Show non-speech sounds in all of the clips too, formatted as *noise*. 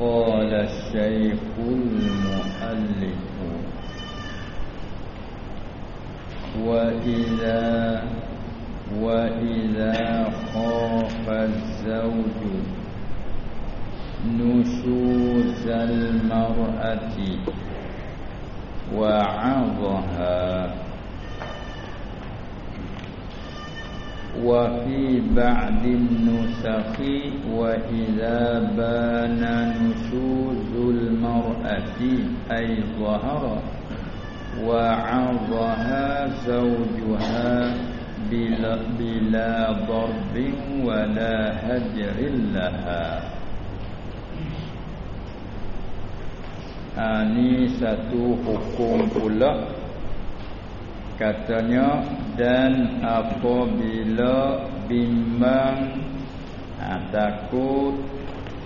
قال الشيخ المؤلف. وإذا وإذا خاف الزوج نشوز المرأة وعظها وفي بعد النسخ وإذا بان نشوز المرأة أي ظهر وعظها زوجها بلا, بلا ضرب ولا هجر لها. Ini satu hukum pula Katanya Dan apabila bimbang ha, Takut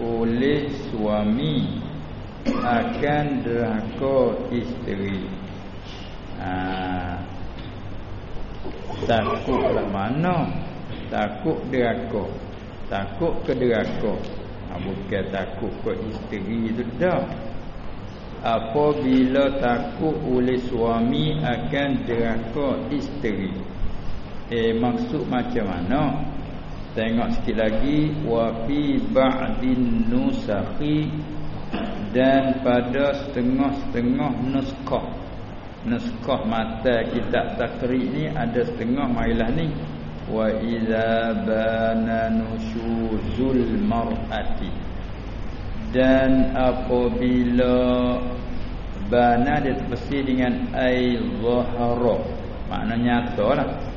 oleh suami Akan deraka isteri. Ha, Takutlah mana? Takut deraka Takut ke deraka ha, Bukan takut ke isteri itu dah. Apabila takut oleh suami akan deraka isteri eh maksud macam mana? Tengok sikit lagi. Wa fi ba'din nusakhi dan pada setengah-setengah nuskah. Nuskah mata kitab takrik ni ada setengah marilah ni. Wa idza bana nushuzul mar'ati. Dan apabila bana dia terpesi dengan ai zahara. Maknanya nyatalah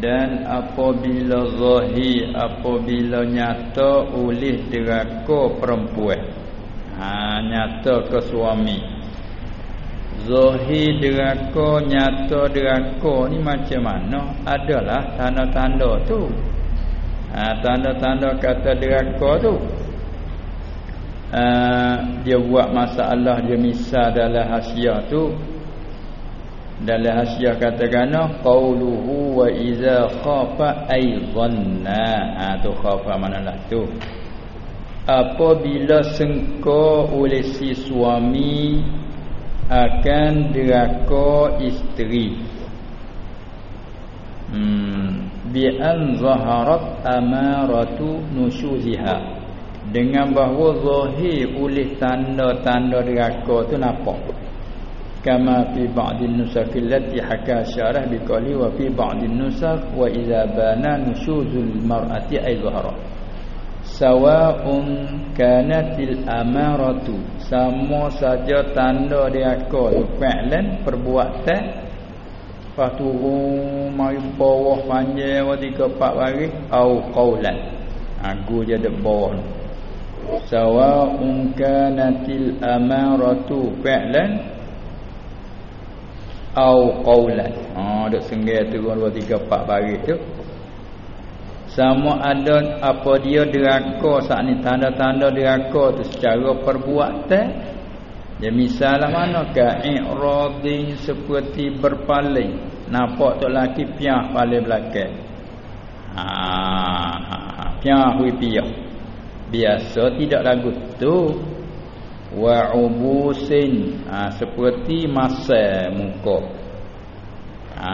dan apabila zahir apabila nyata oleh deraka perempuan. Ha nyata ke suami. Zahir deraka nyata deraka ni macam mana? Adalah tanda-tanda tu. Ha tanda-tanda kata deraka tu. Uh, dia buat masalah dia misal dalam hasiah tu dalam hasiah katakan qauluhu wa iza khafa aidanna ha tu khafa manalah tu. Apabila sengko oleh si suami akan deraka isteri. Hmm bi an zaharat amaratu nushuziha dengan bahawa zahir oleh tanda-tanda neraka tu nampak kama fi ba'din nusakh allati haka syarah biqali wa fi ba'din nusakh wa idza bana nushuzul mar'ati ay zahara sawa'un kanatil amaratu sama saja tanda neraka tu fi'lan perbuatan. Patu mai bawah panjang wa tiga empat baris au qaulan. Aku ha, jadi bawah sawa'un kanatil amaratu fi'lan au qawlan. Ha duk sengai turun 2 3 4 baris tu. Sama ada apa dia deraka saat ni tanda-tanda deraka tu secara perbuatan. Ya misalnya mana? Ka i'radin seperti berpaling. Nampak tu laki piah paling belakang. Ha, ha, ha. Piah hui piah. Biasa tidak lagu tu wa ubusin. Ha, seperti masa muka. Ha,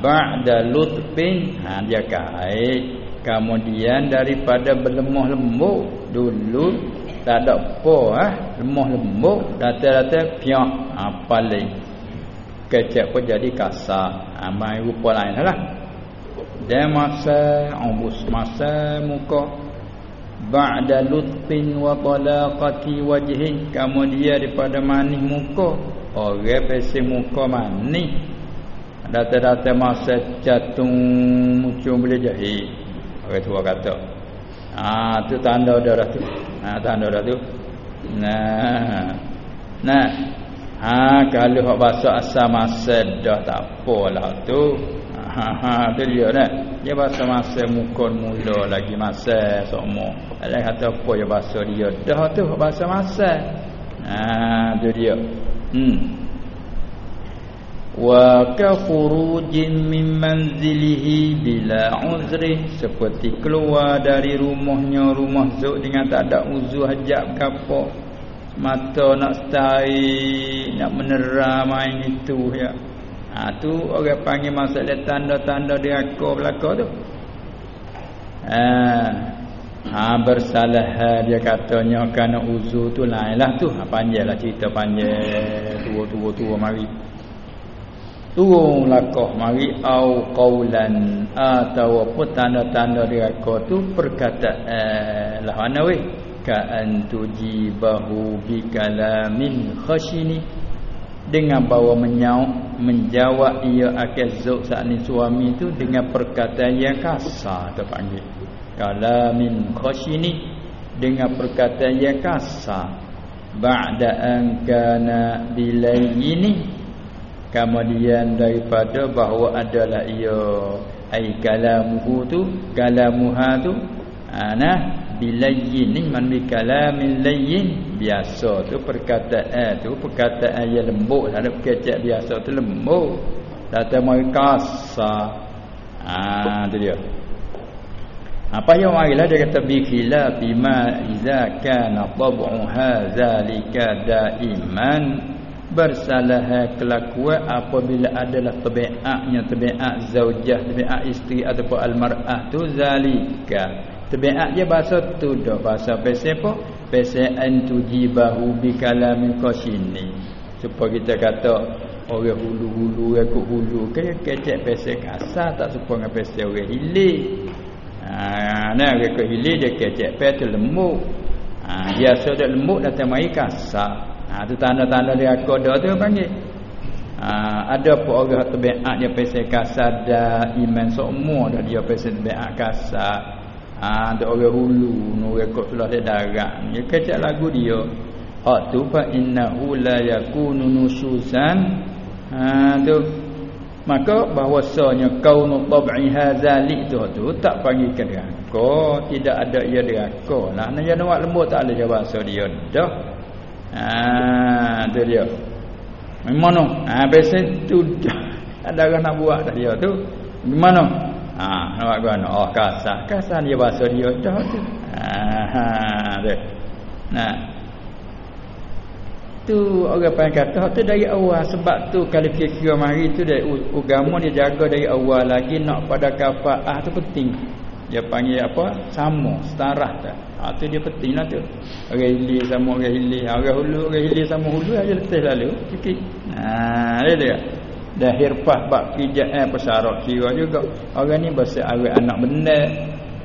ba'da lutfin. Ha, dia kait kemudian daripada berlemah lembut dulu tak ada apa ha, lemah lembut data-data piak ha, paling. Kecek pun jadi kasar. Ha, main rupa lain lah. Dan masa ubus masa muka ba'da lutfin wa talaqati wajhin. Kemudian daripada manis muka orang pesi muka manis. Data-data masa catung muncul boleh jahit. Orang tua kata ah tu tanda dah tu. Ah tanda dah tu. Nah. Nah. Ha kalau hak bahasa asal masa dah tak apalah tu ha ha tu dia dah dia bahasa masa mukon mula lagi masa semua Allah kata apa ya bahasa dia? Dah tu bahasa masa. Ha tu dia. Hmm. Wa ka khurujin min manzilihi bila uzri. Seperti keluar dari rumahnya rumah zuk dengan tak ada uzur hajat gapo mata nak stari nak menerah main itu ya ha tu orang panggil masalah tanda-tanda diraka belaka tu. Ha ha bersalah dia katanya kerana uzur tu lainlah tu. Ha panjanglah cerita panjang tua-tua tua mari. Turun lakah mari au qaulan atau apa tanda-tanda diraka tu perkataan lah ana weh? Ka antujibahu bi kalamin khashini dengan bawa menyauk menjawab ia akan zuk saat ni suami tu dengan perkataan yang kasar tu panggil. Kalamin khashini dengan perkataan yang kasar. Ba'da an kana bilayni kemudian daripada bahawa adalah ia ai kalamuhu tu kalamuha tu ana bilayyin ni man bi kalamin layyin biasa tu perkataan. Tu perkataan yang lembut. Ada kecek biasa tu lembut. Tak mai kasar. Ah tu dia. Apa yang marilah dia kata? Bi khilaf bima iza kana tab'u hadzalika daiman. Bersalah kelakuan apabila adalah tabiatnya tabiat zaujah tabiat isteri ataupun almar'ah tu zalika Tabiat dia bahasa tu dah bahasa pasal apa? Pasal antujibahu bi kalamin qasini. Supaya kita kata orang hulu-hulu ikut hulu kaya kecek pasal kasar tak suka dengan pasal orang hilir. Ha nah orang ke hilir dia kecek pasal lembut. Ha biasa dia lembut datang mai kasar. Ha tu tanda-tanda dia koda tu panggil. Ha, ada pun orang tabiat dia pasal kasar dah iman semua dah dia pasal tabiat kasar ha, ada orang hulu nu rekod sulah dia darat. Dia kecak lagu dia. Hak tu fa innahu la yakunu nususan. Ha tu. Maka bahwasanya kaunu tab'i hazali tu tu tak panggil keraka tidak ada ia deraka lah. Jadi nak lembut tak ada jawab bahasa dia. Dah. Ha tu dia. Memang ha biasa tu *laughs* ada orang nak buat dah dia. Tu gimana Ha, nampak gua oh kasar. Kasar dia bahasa dia tu. Ha, tu. Nah. Tu orang panggil kata tu dari awal sebab tu kalau kira mari tu dari agama dia jaga dari awal lagi nak pada kafaah tu penting. Dia panggil apa? Sama, setara tu. Ha, tu dia pentinglah tu. Orang hilir sama orang hilir. Orang hulu, orang hilir sama hulu aja letih lalu. Sikit. Ha, dia dia dan hirfah bab pijat eh pesarok kira juga. Orang ni bahasa awet anak benar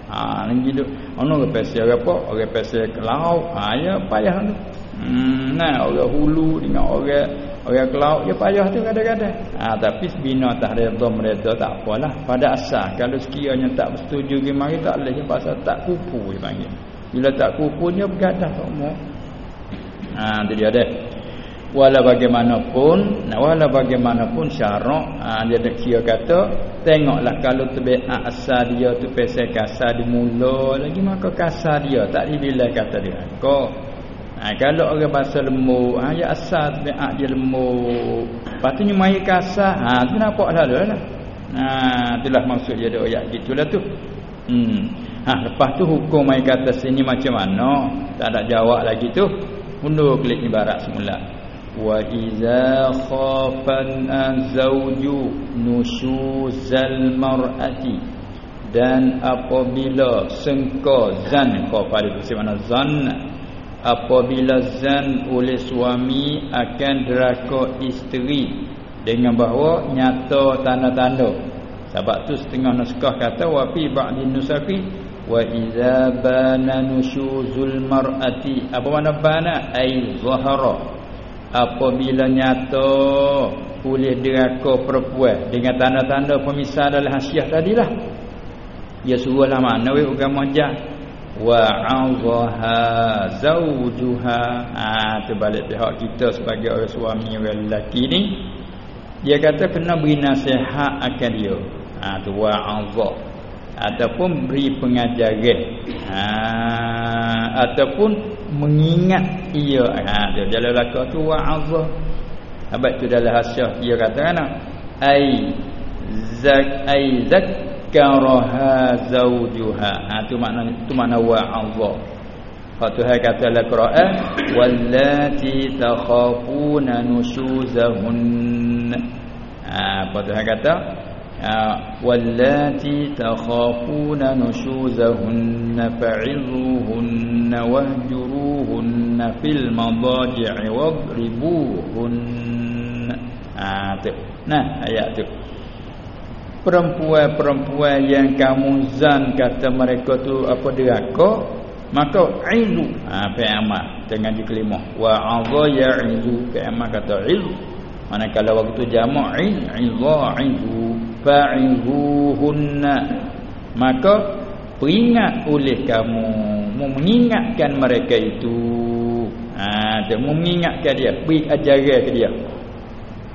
ha lagi tu ke pasal apa? Orang pasal ke laut. Ha ya payah tu. Hmm nah orang hulu dengan orang orang ke laut ya payah tu kadang-kadang. Ha tapi bina tak redha mereka tak apalah. Pada asal kalau sekiranya tak bersetuju ke mari tak boleh. Pasal tak kupu dia panggil. Bila tak kupunya bergadah semua ha tu dia dah wala bagaimanapun wala bagaimanapun syarak ha, dia kira kata tengoklah kalau tabiat asal dia tu pesel kasar di mula lagi maka kasar dia. Tak dibilai kata dia. Kau ha, kalau orang bahasa lembut ha, ya asal tabiat dia lembut. Patutnya mai kasar ha tu nampak lalu lah. Ha itulah maksud dia doa ayat gitulah tu. Hmm. Ha lepas tu hukum mai kata sini macam mana? Tak ada jawab lagi tu. Mundur klik ibarat semula wa iza khafan azwaju nushuzal mar'ati. Dan apabila sengka zan kau pada mana? Zan. Apabila zan oleh suami akan deraka isteri dengan bahawa nyata tanda-tanda. Sebab tu setengah naskah kata wa fi ba'di nusafi wa iza bana nushuzul mar'ati. Apa mana bana? Ai zahara apabila nyata boleh diraka perempuan dengan tanda-tanda pemisah dalam hasiah tadilah ya suruhlah mana weh agama jah wa azaha zawjuha. Ah ha, terbalik pihak kita sebagai orang suami orang lelaki ni. Dia kata kena beri nasihat akan dia. Ah tu wa azah. Ataupun beri pengajaran. Ha, ataupun mengingat ia ha dia jalan laka tu wa'azah sebab tu dalam hasyah dia kata kan ai zak ai zakkaraha zawjuha ha tu makna tu makna wa'azah Hak Tuhan kata dalam Quran wallati takhafuna nushuzahun. Ha, apa Tuhan kata? Takhafuna nushuzahun fa'izuhun wahjuruhun fil madaji'i wadribuhun. Ha, tu. Nah, ayat tu perempuan-perempuan yang kamu zan kata mereka tu apa deraka maka ilu ha fi'ama dengan dikelimah wa adha ya'ilu fi'ama kata ilu manakala waktu jamak ilu fa'ihuhunna maka peringat oleh kamu mengingatkan mereka itu. Ha dia mengingatkan dia beri ajaran ke dia.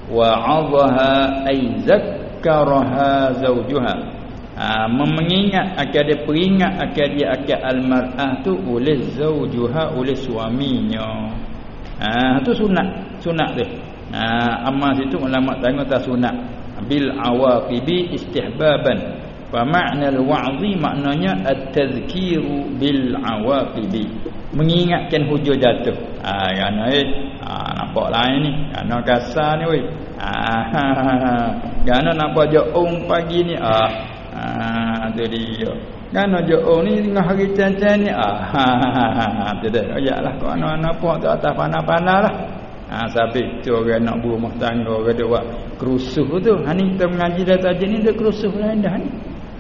Wa adha aizak zakaraha zaujuha ha, mengingat akan dia peringat akan dia akan almar'ah tu oleh zaujuha oleh suaminya. Ha tu sunat sunat tu ha amal situ ulama tengok tak sunat bil awaqibi istihbaban fa ma'na al-wa'zi maknanya at-tadhkiru bil awaqibi mengingatkan hujur jatuh ha kan eh ha, nampak lain ni kan kasar ni weh *laughs* Ah, Gana nampak joong pagi ni ah. Ah, tu dia. Gana joong ni tengah hari cancang ni ah. *laughs* Tu dah. Yalah kau ana apa tu atas panah-panah lah. Ah, sampai tu orang nak berumah tangga orang dia buat kerusuh tu. Ha ni kita mengaji dah tajuk ni dia kerusuh lah dah ni.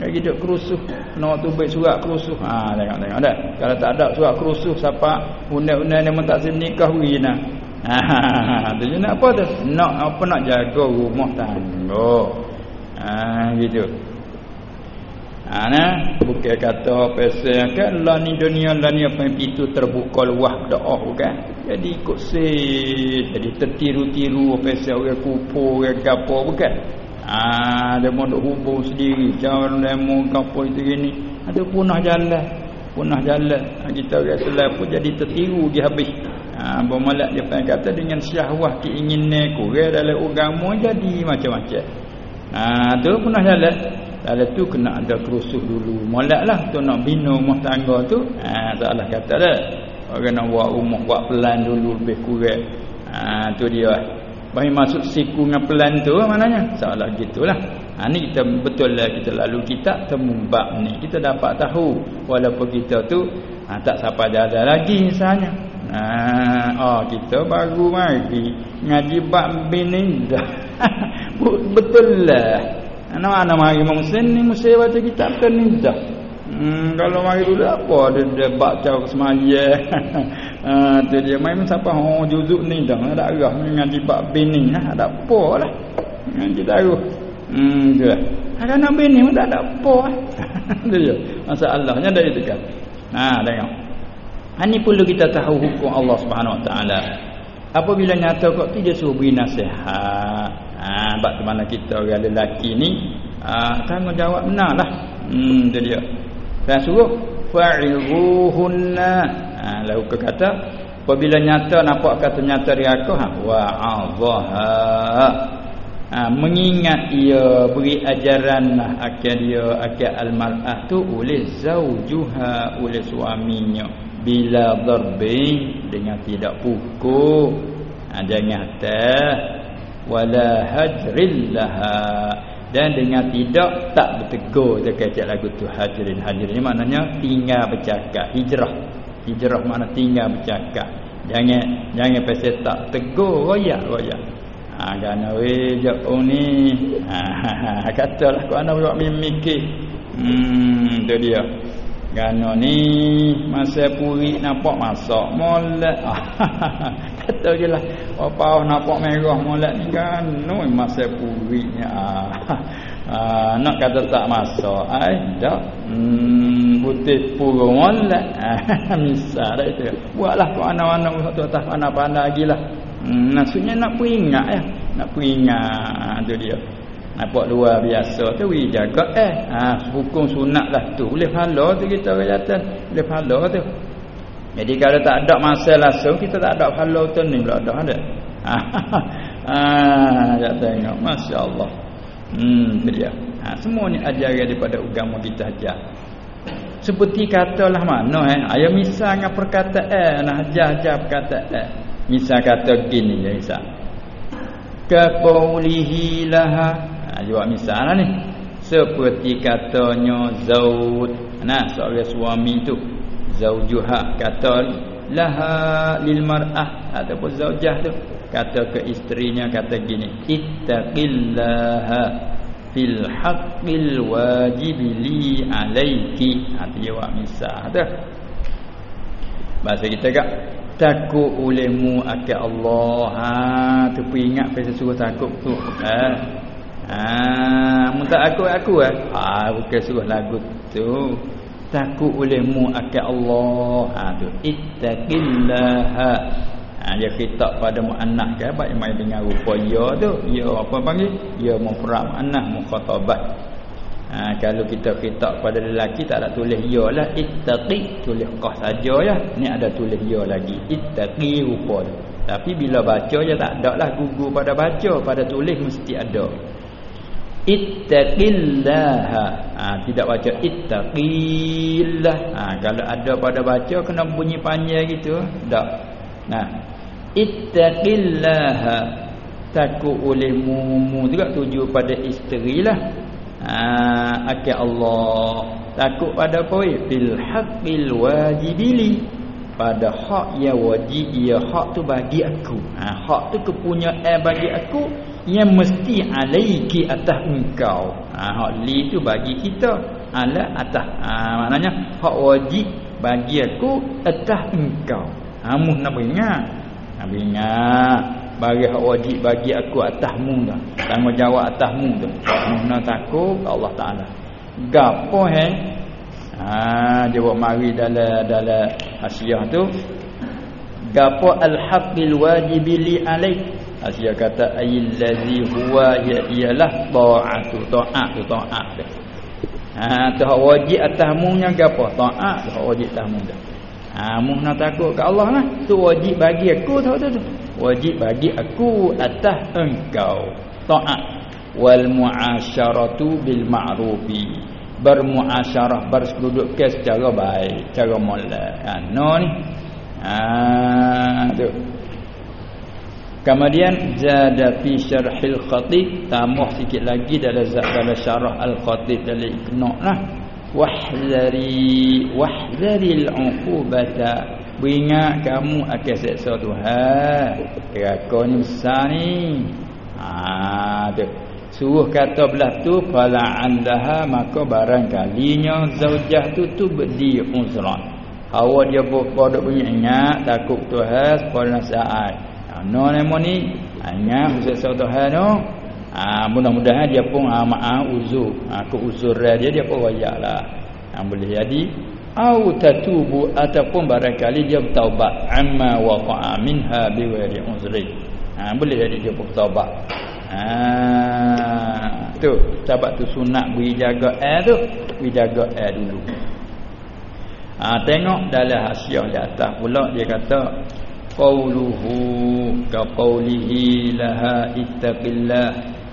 Lagi duk kerusuh. Nak tu baik surat kerusuh. Ha tengok tengok dah. Kalau tak ada surat kerusuh siapa undang-undang ni tak nikah wina. Ha, *laughs* dia nak apa tu? Nak apa nak jaga rumah tangga. Ha, gitu. Ha, nah, bukan kata pasal kan lah ni dunia lah ni apa pintu terbuka luah doa bukan. Jadi ikut se jadi tertiru-tiru pasal orang kupu orang gapo bukan. Ha, dia mau duk hubung sendiri, jangan demo gapo itu gini. Ada punah jalan. Punah jalan. Ha, kita orang Islam pun jadi tertiru dia habis. Ha, bermulak dia pernah kata dengan syahwah keinginan kurang dalam agama jadi macam-macam. Ha, tu pernah jalan. Dalam tu kena ada kerusuh dulu. Mulaklah tu nak bina rumah tangga tu. Ha, salah kata dah. Orang nak buat rumah, buat pelan dulu lebih kurang. Ha, tu dia. Bagi masuk siku dengan pelan tu maknanya. Salah gitulah. Ha, ni kita betul lah kita lalu kita temu bab ni. Kita dapat tahu. Walaupun kita tu ha, tak siapa jalan lagi misalnya. Ha, oh kita baru mari ngaji bab binin dah. *laughs* Betul lah. Ana mana mari muslim ni mesti baca kitab kan ni dah. Hmm, kalau mari dulu apa dia, dia baca semaya. ha, *laughs* tu dia main siapa oh juzuk ni dah ada arah ngaji bab binin lah ada apa lah. Ngaji tahu. Hmm tu lah. Ada nak binin pun tak ada apa. *laughs* tu dia. Masalahnya dari itu kan. Ha tengok. Ini perlu kita tahu hukum Allah Subhanahu Wa Taala. Apabila nyata kok tidak suruh beri nasihat. Ha, bab mana kita orang lelaki ni ha, tanggungjawab benarlah. Hmm itu dia. Saya suruh fa'iruhunna. Ha, lalu kata apabila nyata nampak kata nyata dia aku ha wa Allah ha, mengingat ia beri ajaran lah akan dia akan almar'ah tu oleh zaujuha oleh suaminya bila darbi dengan tidak pukul ha, jangan atas wala hajrillaha dan dengan tidak tak bertegur dia kata lagu tu hajrin hajrin maknanya tinggal bercakap hijrah. Hijrah makna tinggal bercakap. Jangan jangan pasal tak tegur royak royak. Ha gana we jap ni. Ha katalah kau ana buat mimik hmm tu dia Gano ni masa puri nampak masak molek. *laughs* Kata je lah. Apa nampak merah molek ni kan. No masa puri ni. Ah. *laughs* ah. nak kata tak masak. Ai, dak. Hmm, putih puru molek. *laughs* Misal dah itu. Buatlah kau anak-anak tu atas pandai-pandai lagi lah. Hmm, maksudnya nak peringat ya. Nak peringat. Itu dia. Nampak luar biasa tu we jaga eh. Ha hukum sunatlah tu. Boleh pahala tu kita jatuh. Boleh pahala tu. Jadi kalau tak ada masa langsung kita tak ada pahala tu ni pula dah ada. Ha *laughs* ha ya tengok masya-Allah. Hmm dia. Ha semua ni ajaran daripada agama kita aja. seperti katalah mana eh ayat misal dengan perkataan nah jah-jah perkataan misal kata gini ya misal laha jawab misal lah ni. Seperti katanya zaud. Nah seorang suami tu. Zaujuha kata laha lil mar'ah ataupun zaujah tu. Kata ke isterinya kata gini ittaqillaha fil haqqil wajib li alayki ha jawab misah tu. Bahasa kita kak takut olehmu akan Allah. Ha tu pun ingat pasal suruh takut tu. Ha ha mu tak aku aku eh ha bukan suruh lagu tu takut olehmu akan Allah ha tu ittaqillaha Ha, dia khitab pada mu'annah ke baik main dengan rupa ya tu. Ya apa panggil? Ya mufrad mu'annah mukhatabat. Ha, kalau kita khitab pada lelaki tak ada tulis ya lah ittaqi tulis qah saja ya. Ni ada tulis ya lagi. Ittaqi rupa. Tapi bila baca je tak ada lah gugur pada baca, pada tulis mesti ada. Ittaqillaha. Ha, tidak baca ittaqillah. Ha, kalau ada pada baca kena bunyi panjang gitu. Tak. Nah, ittaqillaha takut oleh mumu juga tuju pada isteri lah ha, akal Allah takut pada apa bil haqqil wajibili pada hak yang wajib ya hak tu bagi aku ha, hak tu kepunyaan bagi aku yang mesti alaiki atas engkau ha, hak li tu bagi kita ala atas ha, maknanya hak wajib bagi aku atas engkau ha, muh nak ingat Nabi ingat bagi hak wajib bagi aku atasmu dah. Tanggungjawab atasmu tu. Mana takut Allah Taala. Gapo he? Ha jawab mari dalam dalam hasiah tu. Gapo al-haqqil wajib li alaik. Hasiah kata allazi huwa ya ialah taatu taat tu taat. Ha tu hak wajib atasmu nya gapo? Taat tu wajib atasmu dah. Ha mu nak takut ke Allah lah. Tu wajib bagi aku tahu tu. Wajib bagi aku atas engkau. Taat wal muasyaratu bil ma'rufi. Bermuasyarah bersekutu ke secara baik, cara molek. Ha no ni. Ha tu. Kemudian zada fi syarhil khatib. Tambah sikit lagi dalam dalam syarah al-khatib dalam ikna lah. Wahdari wahdaril uqubata. Beringat kamu akan seksa Tuhan neraka ni besar ni. Ha tu. Suruh kata belah tu fala andaha maka barangkalinya zaujah tu tu bedi uzran hawa dia pada punya ingat takut Tuhan pada saat no ni ingat seksa Tuhan no Ha, mudah-mudahan dia pun ha, maaf uzur. Ha, keuzuran dia dia pun wayaklah. Ha, boleh jadi au tatubu ataupun barangkali dia bertaubat amma waqa'a minha biwari uzri. Ha, boleh jadi dia pun bertaubat. Ha, tu taubat tu sunat beri jaga air tu, beri jaga air dulu. Ha, tengok dalam hasiah di atas pula dia kata qauluhu ka qaulihi laha ittaqillah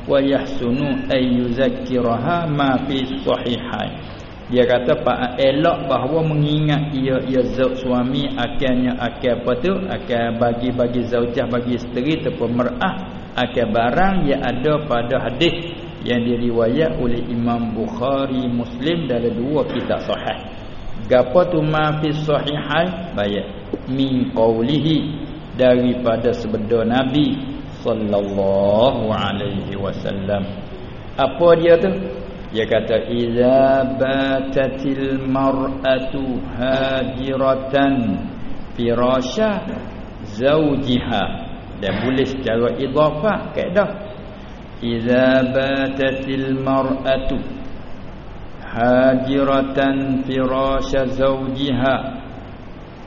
wa yahsunu ay yuzakkiraha ma fi sahihain dia kata pak elok bahawa mengingat ia ia zauj suami akannya akan apa tu? Akan bagi-bagi zaujah bagi isteri ataupun mar'ah akan barang yang ada pada hadis yang diriwayat oleh Imam Bukhari Muslim dalam dua kitab sahih gapo tu ma fi sahihain bayat min qawlihi daripada sebeda nabi sallallahu alaihi wasallam. Apa dia tu? Dia kata idza batatil mar'atu hajiratan firasha zawjiha. Dan boleh secara idhafah kaedah. Idza batatil mar'atu hajiratan firasha zawjiha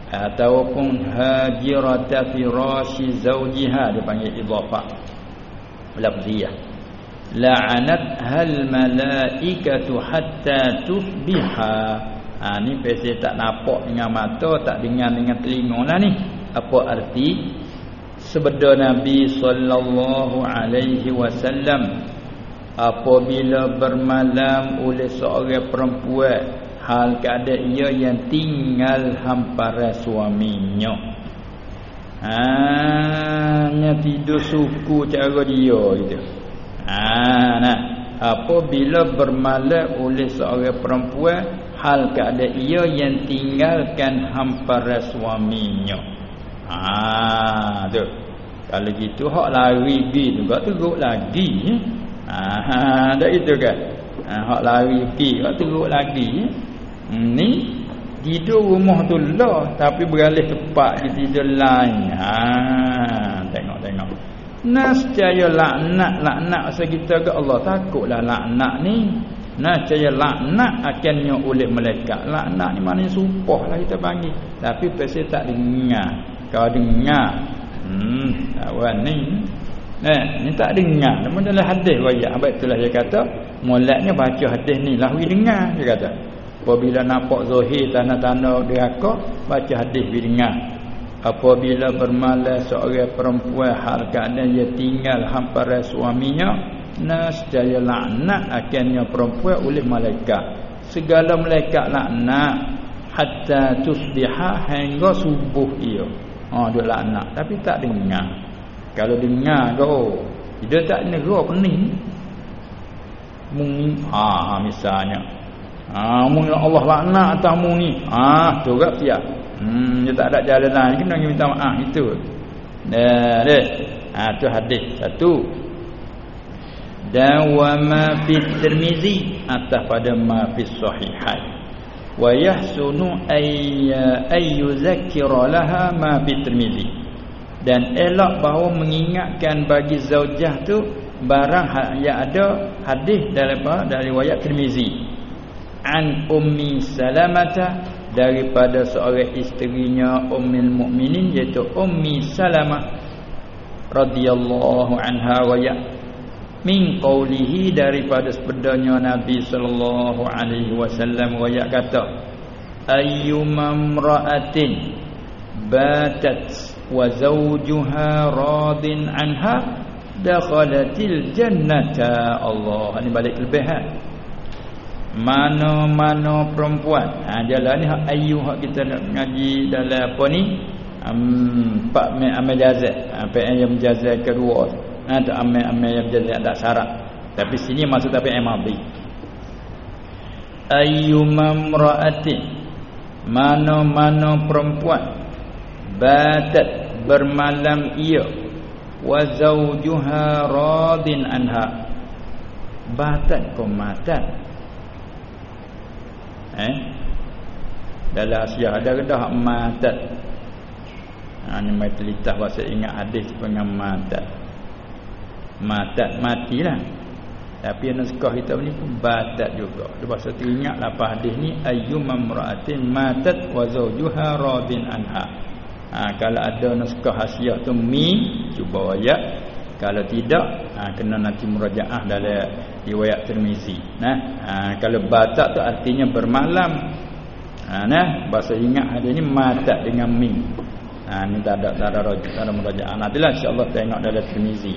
ataupun hajirata firashi zawjiha dia panggil idhafah lafziyah. La'anat hal malaikatu hatta tusbiha. Ha ni pesi tak nampak dengan mata tak dengar dengan telinga lah ni. Apa arti? Sebeda nabi sallallahu alaihi wasallam apabila bermalam oleh seorang perempuan hal keadaan ia yang tinggal hampara suaminya. Hanya tidur suku cara dia gitu. Ha nah. Apabila bermalam oleh seorang perempuan hal keadaan ia yang tinggalkan hampara suaminya. Ha tu. Kalau gitu hak lari pergi juga teruk lagi ha dak itu kan? Ha hak lari pergi. Hak teruk lagi hmm, ni tidur rumah tu lah tapi beralih tempat di tidur lain. Ha tengok tengok nascaya laknat laknat masa kita ke Allah. Takutlah laknat ni. Nascaya laknat akannya oleh malaikat. Laknat ni maknanya sumpah lah kita panggil. Tapi pasti tak dengar. Kau dengar. Hmm awan ni Eh, ni tak dengar. Namun dalam hadis wayak. Abang itulah dia kata. Mulatnya baca hadis ni. Lahwi dengar. Dia kata. Apabila nampak zuhir tanda-tanda neraka baca hadis bi dengar. Apabila bermalas seorang perempuan hal keadaan dia tinggal hampara suaminya nasjaya laknat akhirnya perempuan oleh malaikat. Segala malaikat laknat hatta tusbiha hingga subuh dia. Ha dia laknat tapi tak dengar. Kalau dengar kau dia tak negara pening. Mung ha, ha misalnya Ha mun Allah laknat atas mu ni. Ha tu gak siap. Hmm dia tak ada jalan lain kena minta maaf itu. Dah deh. Ha tu hadis satu. Dan wa ma fi Tirmizi atas pada ma fi sahihain. Wa yahsunu ay ay yuzakkira laha ma fi Tirmizi. Dan elok bahawa mengingatkan bagi zaujah tu barang ha-, yang ada hadis daripada dari riwayat Tirmizi. An ummi salamata daripada seorang isterinya ummul mukminin iaitu ummi salamah radhiyallahu anha wa ya min qawlihi daripada sebedanya nabi sallallahu alaihi wasallam wa ya kata ayyuma imra'atin batat wa zawjuha radin anha dakhalatil jannata Allah ini balik lebih ha? mana-mana perempuan. Ha jalan ni hak ayu hak kita nak ngaji dalam apa ni? Um, pak me amal jazat apa ha, yang jazat kedua. Ha tu amal amal yang jazat tak syarat. Tapi sini maksud apa yang mabdi ayyuma imra'atin mana-mana perempuan. Batat bermalam ia wa zawjuha radin anha. Batat komatat eh? Dalam Asia ada kedah matat ha ni mai telitah bahasa ingat hadis dengan matat matat matilah. Tapi yang sekah kita ni pun batat juga. Dia bahasa teringat lapar hadis ni. Ayyum mamra'atin matat wa zawjuha radin anha ha, kalau ada naskah hasiah tu mi cuba ayat kalau tidak ha, kena nanti murajaah dalam riwayat Tirmizi. Nah ha, kalau batak tu artinya bermalam. Ha, nah bahasa ingat hari ini mata dengan min ha, ni tak ada tak ada rujuk tak ada murajaah. Nantilah insyaallah tengok dalam Tirmizi.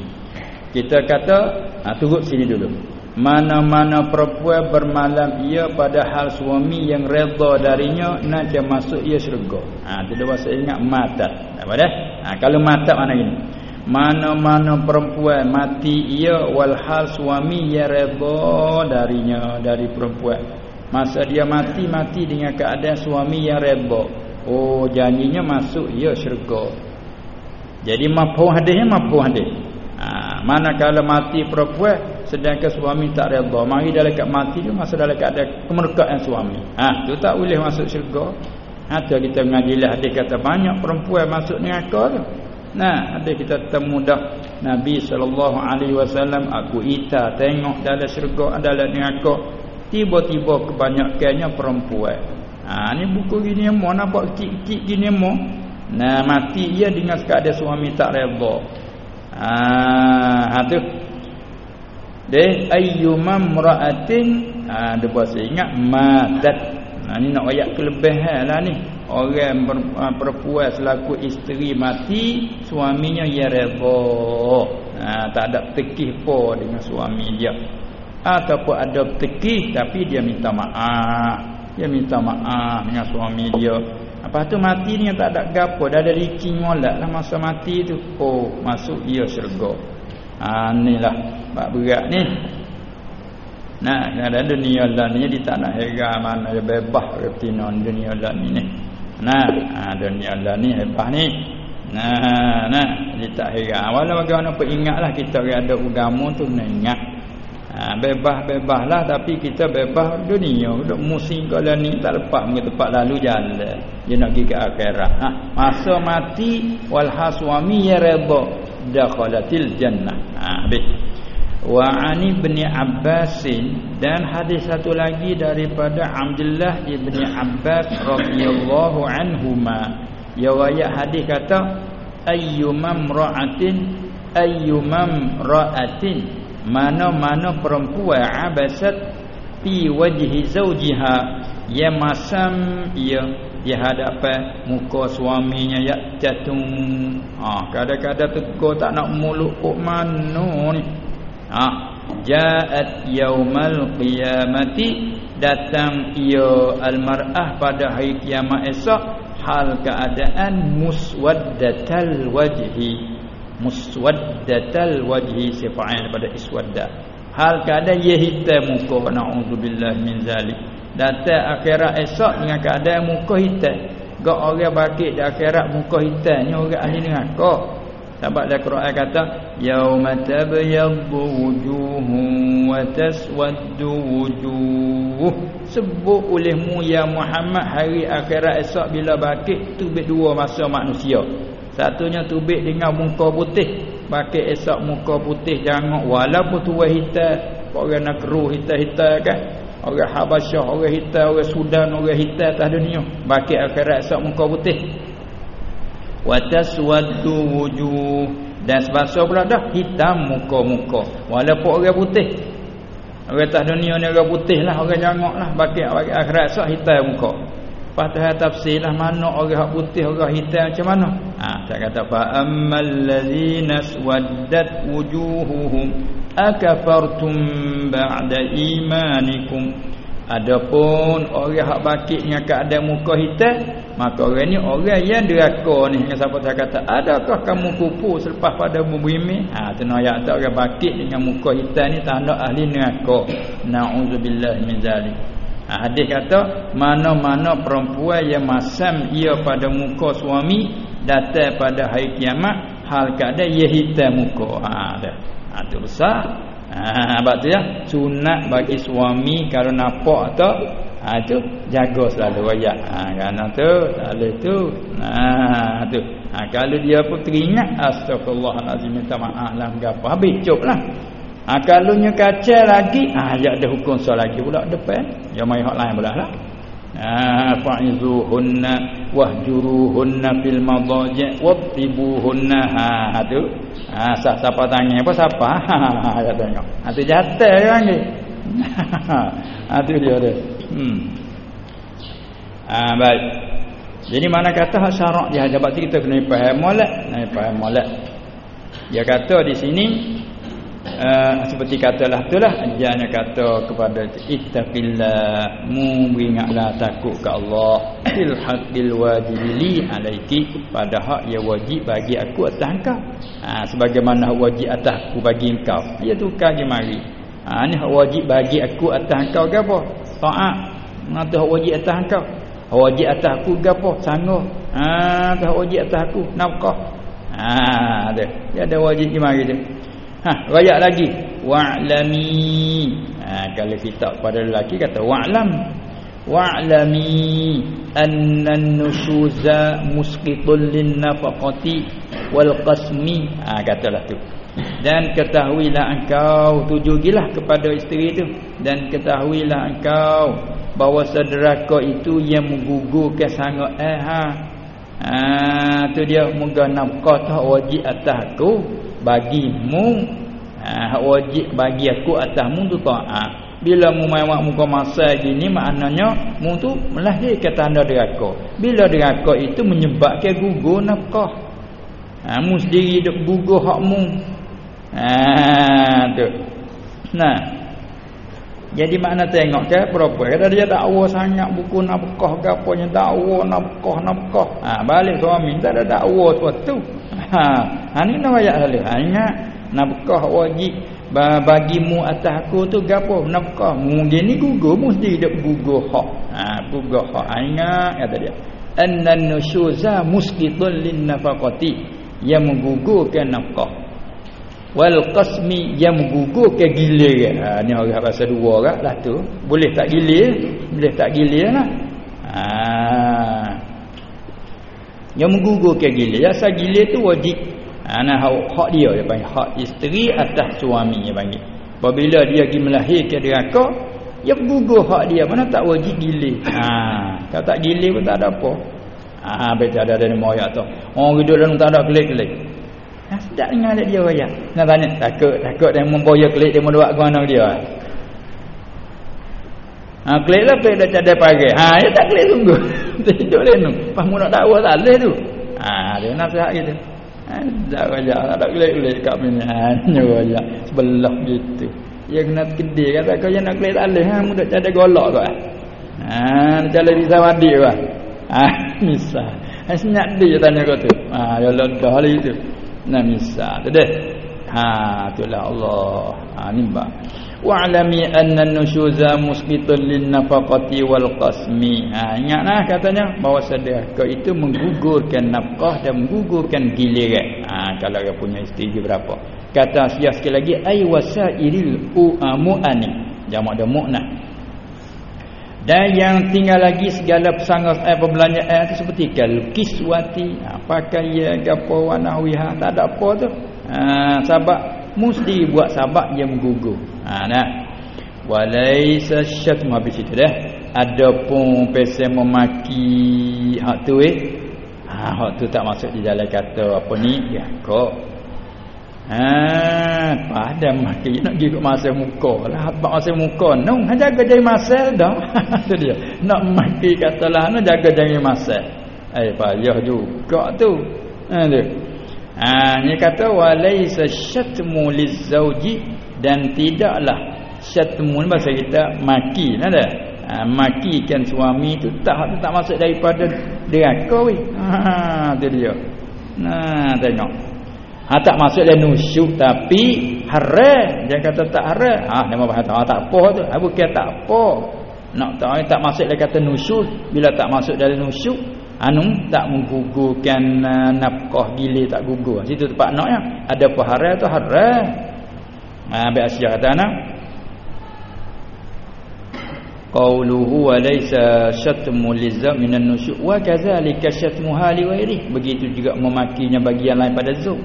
Kita kata ha, turut sini dulu mana-mana perempuan bermalam ia pada hal suami yang redha darinya nak dia masuk ia syurga. Ha tu bahasa ingat mata. Apa dah. Ha, kalau mata mana ini mana-mana perempuan mati ia walhal suami yang reba darinya dari perempuan. Masa dia mati mati dengan keadaan suami yang reba oh janjinya masuk ia syurga. Jadi mampu hadisnya mampu hadis. Ha, mana kalau mati perempuan sedangkan suami tak reba mari dalam keadaan mati dia masa dalam keadaan kemerdekaan suami ha tu tak boleh masuk syurga ha tu kita mengajilah hadis kata banyak perempuan masuk neraka tu Nah, ada kita temu dah Nabi sallallahu alaihi wasallam aku ita tengok dalam syurga dalam neraka tiba-tiba kebanyakannya perempuan. Ha ni buku gini mo nampak kik-kik gini mo. Nah mati ia dengan sekadar suami tak redha. Ha ha tu. De ayyuma mra'atin ha dia ingat madat. Ha ni nak ayat kelebihan lah ni. Orang ah, perempuan selaku isteri mati suaminya ya redha ha, tak ada tekih po dengan suami dia. Ataupun ada tekih tapi dia minta maaf. Dia minta maaf dengan suami dia. Lepas tu mati ni tak ada gapo. Dah ada licin molek lah masa mati tu. Oh masuk dia syurga ha inilah bab berat ni Nah, ada dunia lah ni dia tak nak heran mana dia bebas reti non dunia lah ni ni. Nah, ha, dunia lah ni hebat ni. Nah, nah, dia tak heran. Walau bagaimana pun ingatlah kita ada agama tu nak ingat. Ha, bebas-bebas lah tapi kita bebas dunia. Duk musim kalau ni tak lepas ke tempat lalu jalan. Dia nak pergi ke akhirat. Ha, masa mati walha suami ya redha dakhalatil jannah. Ha, habis. Wa ani bin Abbas dan hadis satu lagi daripada Abdullah bin Abbas radhiyallahu anhuma. Ya riwayat hadis kata ayyumam ra'atin ayyumam ra'atin mana-mana perempuan abasat fi wajhi zawjiha ya masam ya di hadapan muka suaminya ya jatung ah kadang-kadang tegur tak nak mulut kok mana ni. Ha jaat yaumal qiyamati datang ia almar'ah pada hari kiamat esok hal keadaan muswaddatal wajhi. Muswaddatal wajhi sifa'il pada iswadda. Hal keadaan ia hitam muka naudzubillah min zalik datang akhirat esok dengan keadaan muka hitam gak orang bakit di akhirat muka hitam ni orang ahli neraka sebab dalam Quran kata yauma tabyaddu wujuhun wa taswaddu wujuh. Sebut olehmu ya Muhammad hari akhirat esok bila bangkit tubik dua masa manusia. Satunya tubik dengan muka putih. Bangkit esok muka putih jangan walaupun tua hitam, orang nak keruh hitam-hitam kan. Orang Habasyah, orang hitam, orang Sudan, orang hitam atas dunia. Bangkit akhirat esok muka putih. Wa taswaddu wujuh. Dan sebasa pula dah hitam muka-muka. Walaupun orang putih. Orang atas dunia ni orang putih lah orang jangok lah. Bagi akhirat sah hitam muka. Patah tafsir lah mana orang putih orang hitam macam mana? Ha saya kata fa ammal ladzina swaddat wujuhuhum akafartum ba'da imanikum Adapun orang hak bakit dengan keadaan muka hitam, maka orang ni orang yang deraka ni. Yang siapa tak kata, adakah kamu kupu selepas pada bumi? Ha, tu ayat tak orang bakit dengan muka hitam ni tanda ahli neraka. Nauzubillah min zalik. Ha, hadis kata, mana-mana perempuan yang masam ia pada muka suami datang pada hari kiamat, hal keadaan ia hitam muka. Ha, dah. Ha, tu besar. Ha sebab tu ya sunat bagi suami kalau nampak tu ha tu jaga selalu ayat. Ha kerana tu boleh tu. Ha tu. Ha kalau dia pun teringat astagfirullahalazim minta maaf lah gapo habis cuklah. Ha kalau nya kacau lagi ha ada hukum solat lagi pula depan. Yang mai hak lain pula lah. Fa'izuhunna wahjuruhunna fil madaji' wattibuhunna ha tu. Ha siapa tanya apa siapa. Ha ya tengok. Ha tu jatuh kan ni ha tu dia dia. Hmm. Ah baik. Jadi mana kata hak syarak dia? Sebab kita kena faham molek. Kena faham molek. Dia kata di sini uh, seperti katalah itulah ajarnya kata kepada ittaqillah mu beringatlah takut ke Allah. Fil haqqil wajibili alaiki pada hak yang wajib bagi aku atas engkau. Ha, sebagaimana wajib atas aku bagi engkau. Dia tukar di mari. Ha, ni hak wajib bagi aku atas engkau ke apa? Taat. Ngata hak wajib atas engkau. Hak wajib atas aku ke apa? Sanggup. Ha, hak wajib atas aku. Nafkah. Ha, dia. dia ada wajib di mari dia Ha, rayak lagi. Wa'lami. Ha, kalau kita pada lelaki kata wa'lam. Wa'lami anna an-nushuza musqitul lin-nafaqati wal qasmi. Ha, katalah tu. Dan ketahuilah engkau tujugilah kepada isteri itu dan ketahuilah engkau bahawa sederaka itu yang menggugurkan sangat eh ha. Ha, tu dia moga nafkah tak wajib atas aku bagimu ha, wajib bagi aku atasmu tu taat. Bila mu mai muka masa gini maknanya mu tu melahirkan tanda deraka. Bila deraka itu menyebabkan gugur nafkah. Ha, mu sendiri duk gugur hakmu ha tu. Nah. Jadi makna tengok ke perempuan kata dia dakwa sangat buku nafkah ke apa dakwa nafkah nafkah ha balik suami tak ada dakwa tu ha ha ni nak ayat halih ha ingat nafkah wajib bagimu atas aku tu gapo? Nafkah mungkin ni gugur mesti dia gugur hak. Ha gugur hak. Ha, ingat kata dia. Annan nusyuza musqitun lin nafaqati. Yang menggugurkan nafkah. Wal qasmi yang menggugurkan gilir ha ni orang bahasa dua orang lah tu. Boleh tak gilir boleh tak gilir lah ha yang menggugurkan gilir asal gilir tu wajib. Ha nah hak dia dia panggil. Hak isteri atas suami dia panggil. Apabila dia pergi melahirkan neraka dia gugur hak dia. Mana tak wajib gilir ha kalau tak gilir pun tak ada apa. Ha betul ada ada moyak tu. Orang hidup dalam tak ada kelik-kelik. Nah, sedap dengar dia raya. Nak tanya, takut, takut dia memboya kelik dia menduak ke mana dia. Ha, kelik lah kelik dah cadai pagi. Ha, dia tak kelik sungguh. *laughs* Tidur dia tu. Pas mu nak dakwa tak boleh tu. Ha, dia nasihat gitu. Ha, tak raya, tak ada kelik-kelik kat sini. Ha, *laughs* raya. Sebelah gitu. Dia kena kedai kata kau yang nak kelik tak boleh. Ha, mu dah cadai golok kau. Ha, dia jalan di sawadi kau. Ha, *laughs* misal. Ha, senyap dia tanya kau tu. Ha, dia ledah hari tu. Nah misal dah. Ha itulah Allah. Ha nimba. Wa alami anna nusyuza musqitun lin nafaqati wal qasmi. Ha ingatlah katanya bahawa sedekah itu menggugurkan nafkah dan menggugurkan giliran. Ha kalau dia punya isteri berapa. Kata sia sekali lagi ay wasairil mu'ani. Jamak dia mu'nah. Dan yang tinggal lagi segala pesanggah eh, perbelanjaan itu seperti kalkiswati, ha, pakaian, gapo warna wiha, tak ada apa tu. Ha, sabak mesti buat sabak yang gugur. Ha, nah. Walaisa syatm habis itu dah. Adapun pesen memaki hak tu eh. Ha, hak tu tak masuk di dalam kata apa ni? Ya, kok Ha, pada maki nak pergi kat masa muka lah. Apa masa muka? No, ha jaga jadi masa dah. *laughs* tu dia. Nak maki katalah nak jaga jadi masa. Eh, payah juga tu. Ha dia. Ha, ni kata walaisa syatmu lizauji dan tidaklah syatmu bahasa kita maki ada. Ha, makikan suami tu tak tak masuk daripada deraka weh. Ha, tu dia. Nah, tengok. Ha tak masuk dia nusyuk tapi haram. Dia kata tak haram. Ha dia mau kata tak apa tu. Ha bukan tak apa. Nak tahu tak masuk dia kata nusyuk bila tak masuk dari nusyuk anu tak menggugurkan uh, nafkah gilir tak gugur. Situ tempat nak ya. Ada apa haram tu haram. Ha biasa kata anak. Qauluhu wa laysa syatmu lizam minan nusyuk wa kadzalika syatmu hali wa Begitu juga memakinya bagian lain pada zul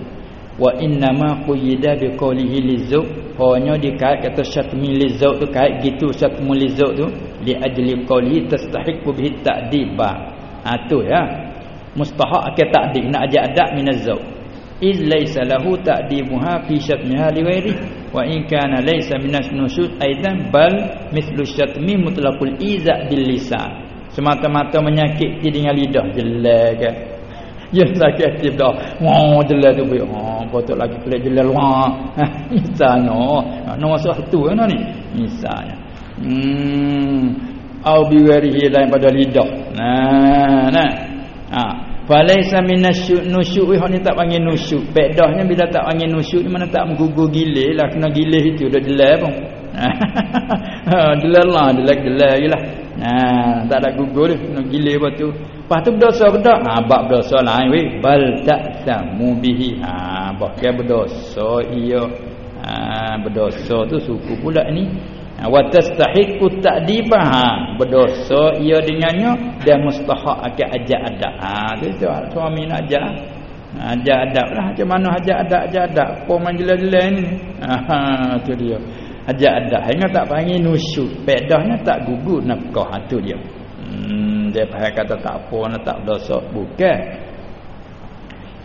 wa inna ma quyida bi qawlihi lizau hanya dikait kata syatmi lizau tu kait gitu syatmu lizau tu li ajli qawli tastahiqu bihi ta'diba ha tu ya mustahaq ke ta'dib nak ajak adab min azau iz laysa lahu ta'dibuha fi syatmiha li ghairi wa in kana laysa min nusyud aidan bal mithlu syatmi mutlaqul iza bil lisan semata-mata menyakiti dengan lidah jelek *laughs* Ya sakit hati dah. Wah jelal tu baik. Ha patut lagi pelik jelal wah. *laughs* Misalnya, no masuk tu kan ni. Misalnya. Hmm. Au biwarihi lain pada lidah. Nah, nah. Ha. Falaisa minasyuk nusyuk ni tak panggil nusyuk. Bedahnya bila tak panggil nusyuk ni mana tak menggugur gile lah kena gile itu dah jelal pun. *laughs* jelal lah, jelal jelal jelah. Nah, tak ada gugur dia, kena apa tu. Lepas tu berdosa tak? Ha, bab berdosa lain weh. Bal tak samu bihi. Ha, bahkan berdosa ia. Ha, berdosa tu suku pula ni. Ha, wa tastahiqu ta'diba. Ha, berdosa ia dengannya dan mustahak akan ajak adab. Ha, tu suami nak ajak. Ha, ajak adab lah. Macam mana ajak adab, ajak adab. Apa manjelah-jelah ni? Ha, tu dia. Ajak adab. Hingga tak panggil nusyuk. Pedahnya tak gugur nafkah. Tu dia. Hmm dia faham kata tak apa nak tak berdosa bukan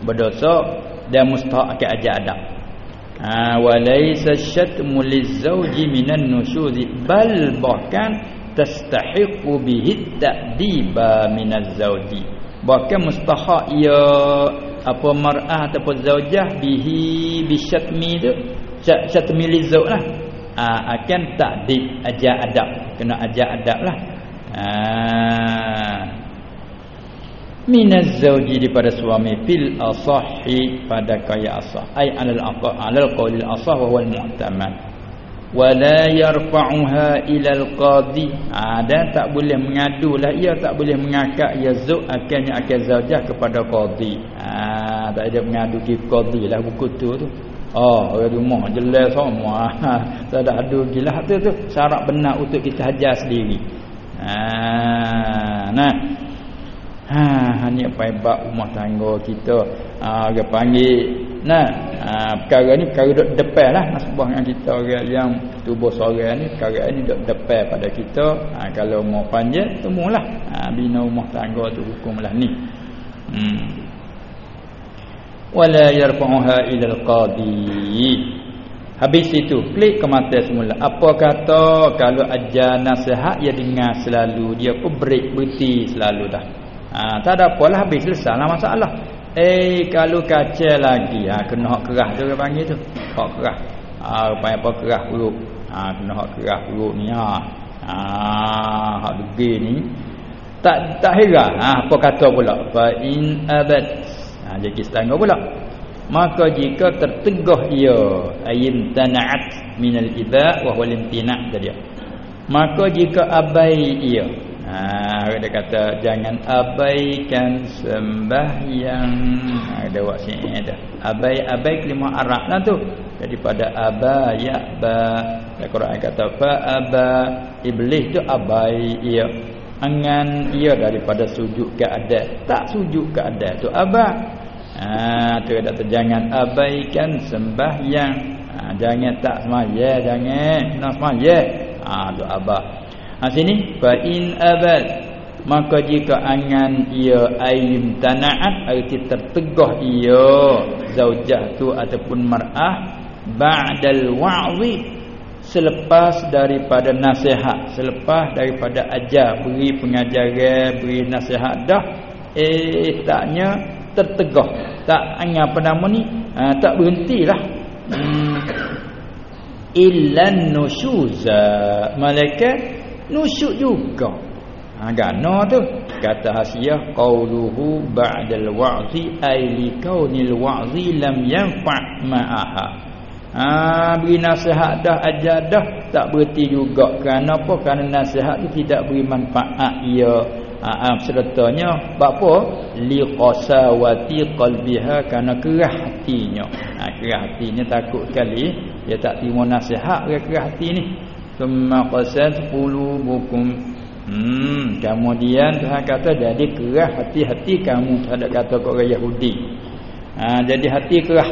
berdosa dan mustahak akan ajak adab ha walaysa syatmu lizawji minan nusyuzi bal bahkan tastahiqu bihi ta'diba minaz zawji. Bahkan mustahak ia apa mar'ah ataupun zaujah bihi bisyatmi tu syatmi lizawj lah ha, akan takdib ajar adab kena ajar adab lah. Ha. Minaz zawji daripada suami fil asahi pada kaya asah. Ai alal aqal alal qawlil asah wa huwa al mu'tamad wala yarfa'uha ila al-qadi ada ha, tak boleh mengadulah ia tak boleh mengakak ya zuk akhirnya akan zaujah kepada qadi. Ha tak ada mengadu ke qadi lah buku tu tu. Oh orang rumah jelas semua. Ha tak ada adu gilah tu tu syarat benar untuk kita hajar sendiri. Ha nah ha hanya pai bab rumah tangga kita. Ha dia panggil. Nah, ha, perkara ni perkara duduk depan lah Nasbah dengan kita orang yang tubuh seorang ni. Perkara ni duduk depan pada kita. Ha, Kalau mau panjang, temulah. Ha, Bina rumah tangga tu hukum lah ni. Hmm. Wala yarfa'uha ilal qadi. Habis itu, klik ke mata semula. Apa kata? Kalau ajar nasihat Dia dengar selalu. Dia pun break berhenti selalu dah ha, Tak ada apalah, habis selesai lah masalah Eh kalau kacau lagi ha kena hak kerah tu dia panggil tu. Hak kerah. Ha rupanya apa kerah perut. Ha kena hak kerah perut ni ha. Ha hak degil ni tak tak heran ha apa kata pula fa in abad. Ha jadi setengah pula. Maka jika tertegah ia ayim tana'at minal iba wa huwa limtina' tadi. Maka jika abai ia Ha, dia kata jangan abaikan sembahyang. Ha, ada buat sini ada. Abai abai kelima Arab lah tu. Daripada aba ya ba. Al Quran kata fa aba iblis tu abai ia. Angan ia daripada sujud ke ada. Tak sujud ke ada tu aba. Ha, tu kata jangan abaikan sembahyang. Ha, jangan tak semaya jangan. Nak semaya. Ha, tu aba. Ha sini. Fa in abad maka jika angan ia aim tanaat arti tertegah ia zaujah tu ataupun mar'ah ba'dal wa'zi selepas daripada nasihat selepas daripada ajar beri pengajaran beri nasihat dah eh taknya tertegah tak angan apa nama ni? Ha, tak berhentilah. Hmm. illan nusyuza. Malaikat nusyuk juga. Ha gano tu. Kata hasiah qauluhu ba'dal wa'zi ay li kaunil wa'zi lam yanfa' ma'aha. Ha beri nasihat dah ajar dah tak berhenti juga. Kerana apa? Kerana nasihat tu tidak beri manfaat ia ha, sertanya apa? Li qasawati qalbiha kerana kerah hatinya. Ha kerah hatinya takut sekali dia tak terima nasihat ke kerah hati ni Thumma qasat qulubukum. Hmm, kemudian Tuhan kata jadi kerah hati-hati kamu terhadap kata orang Yahudi. Ha, jadi hati kerah.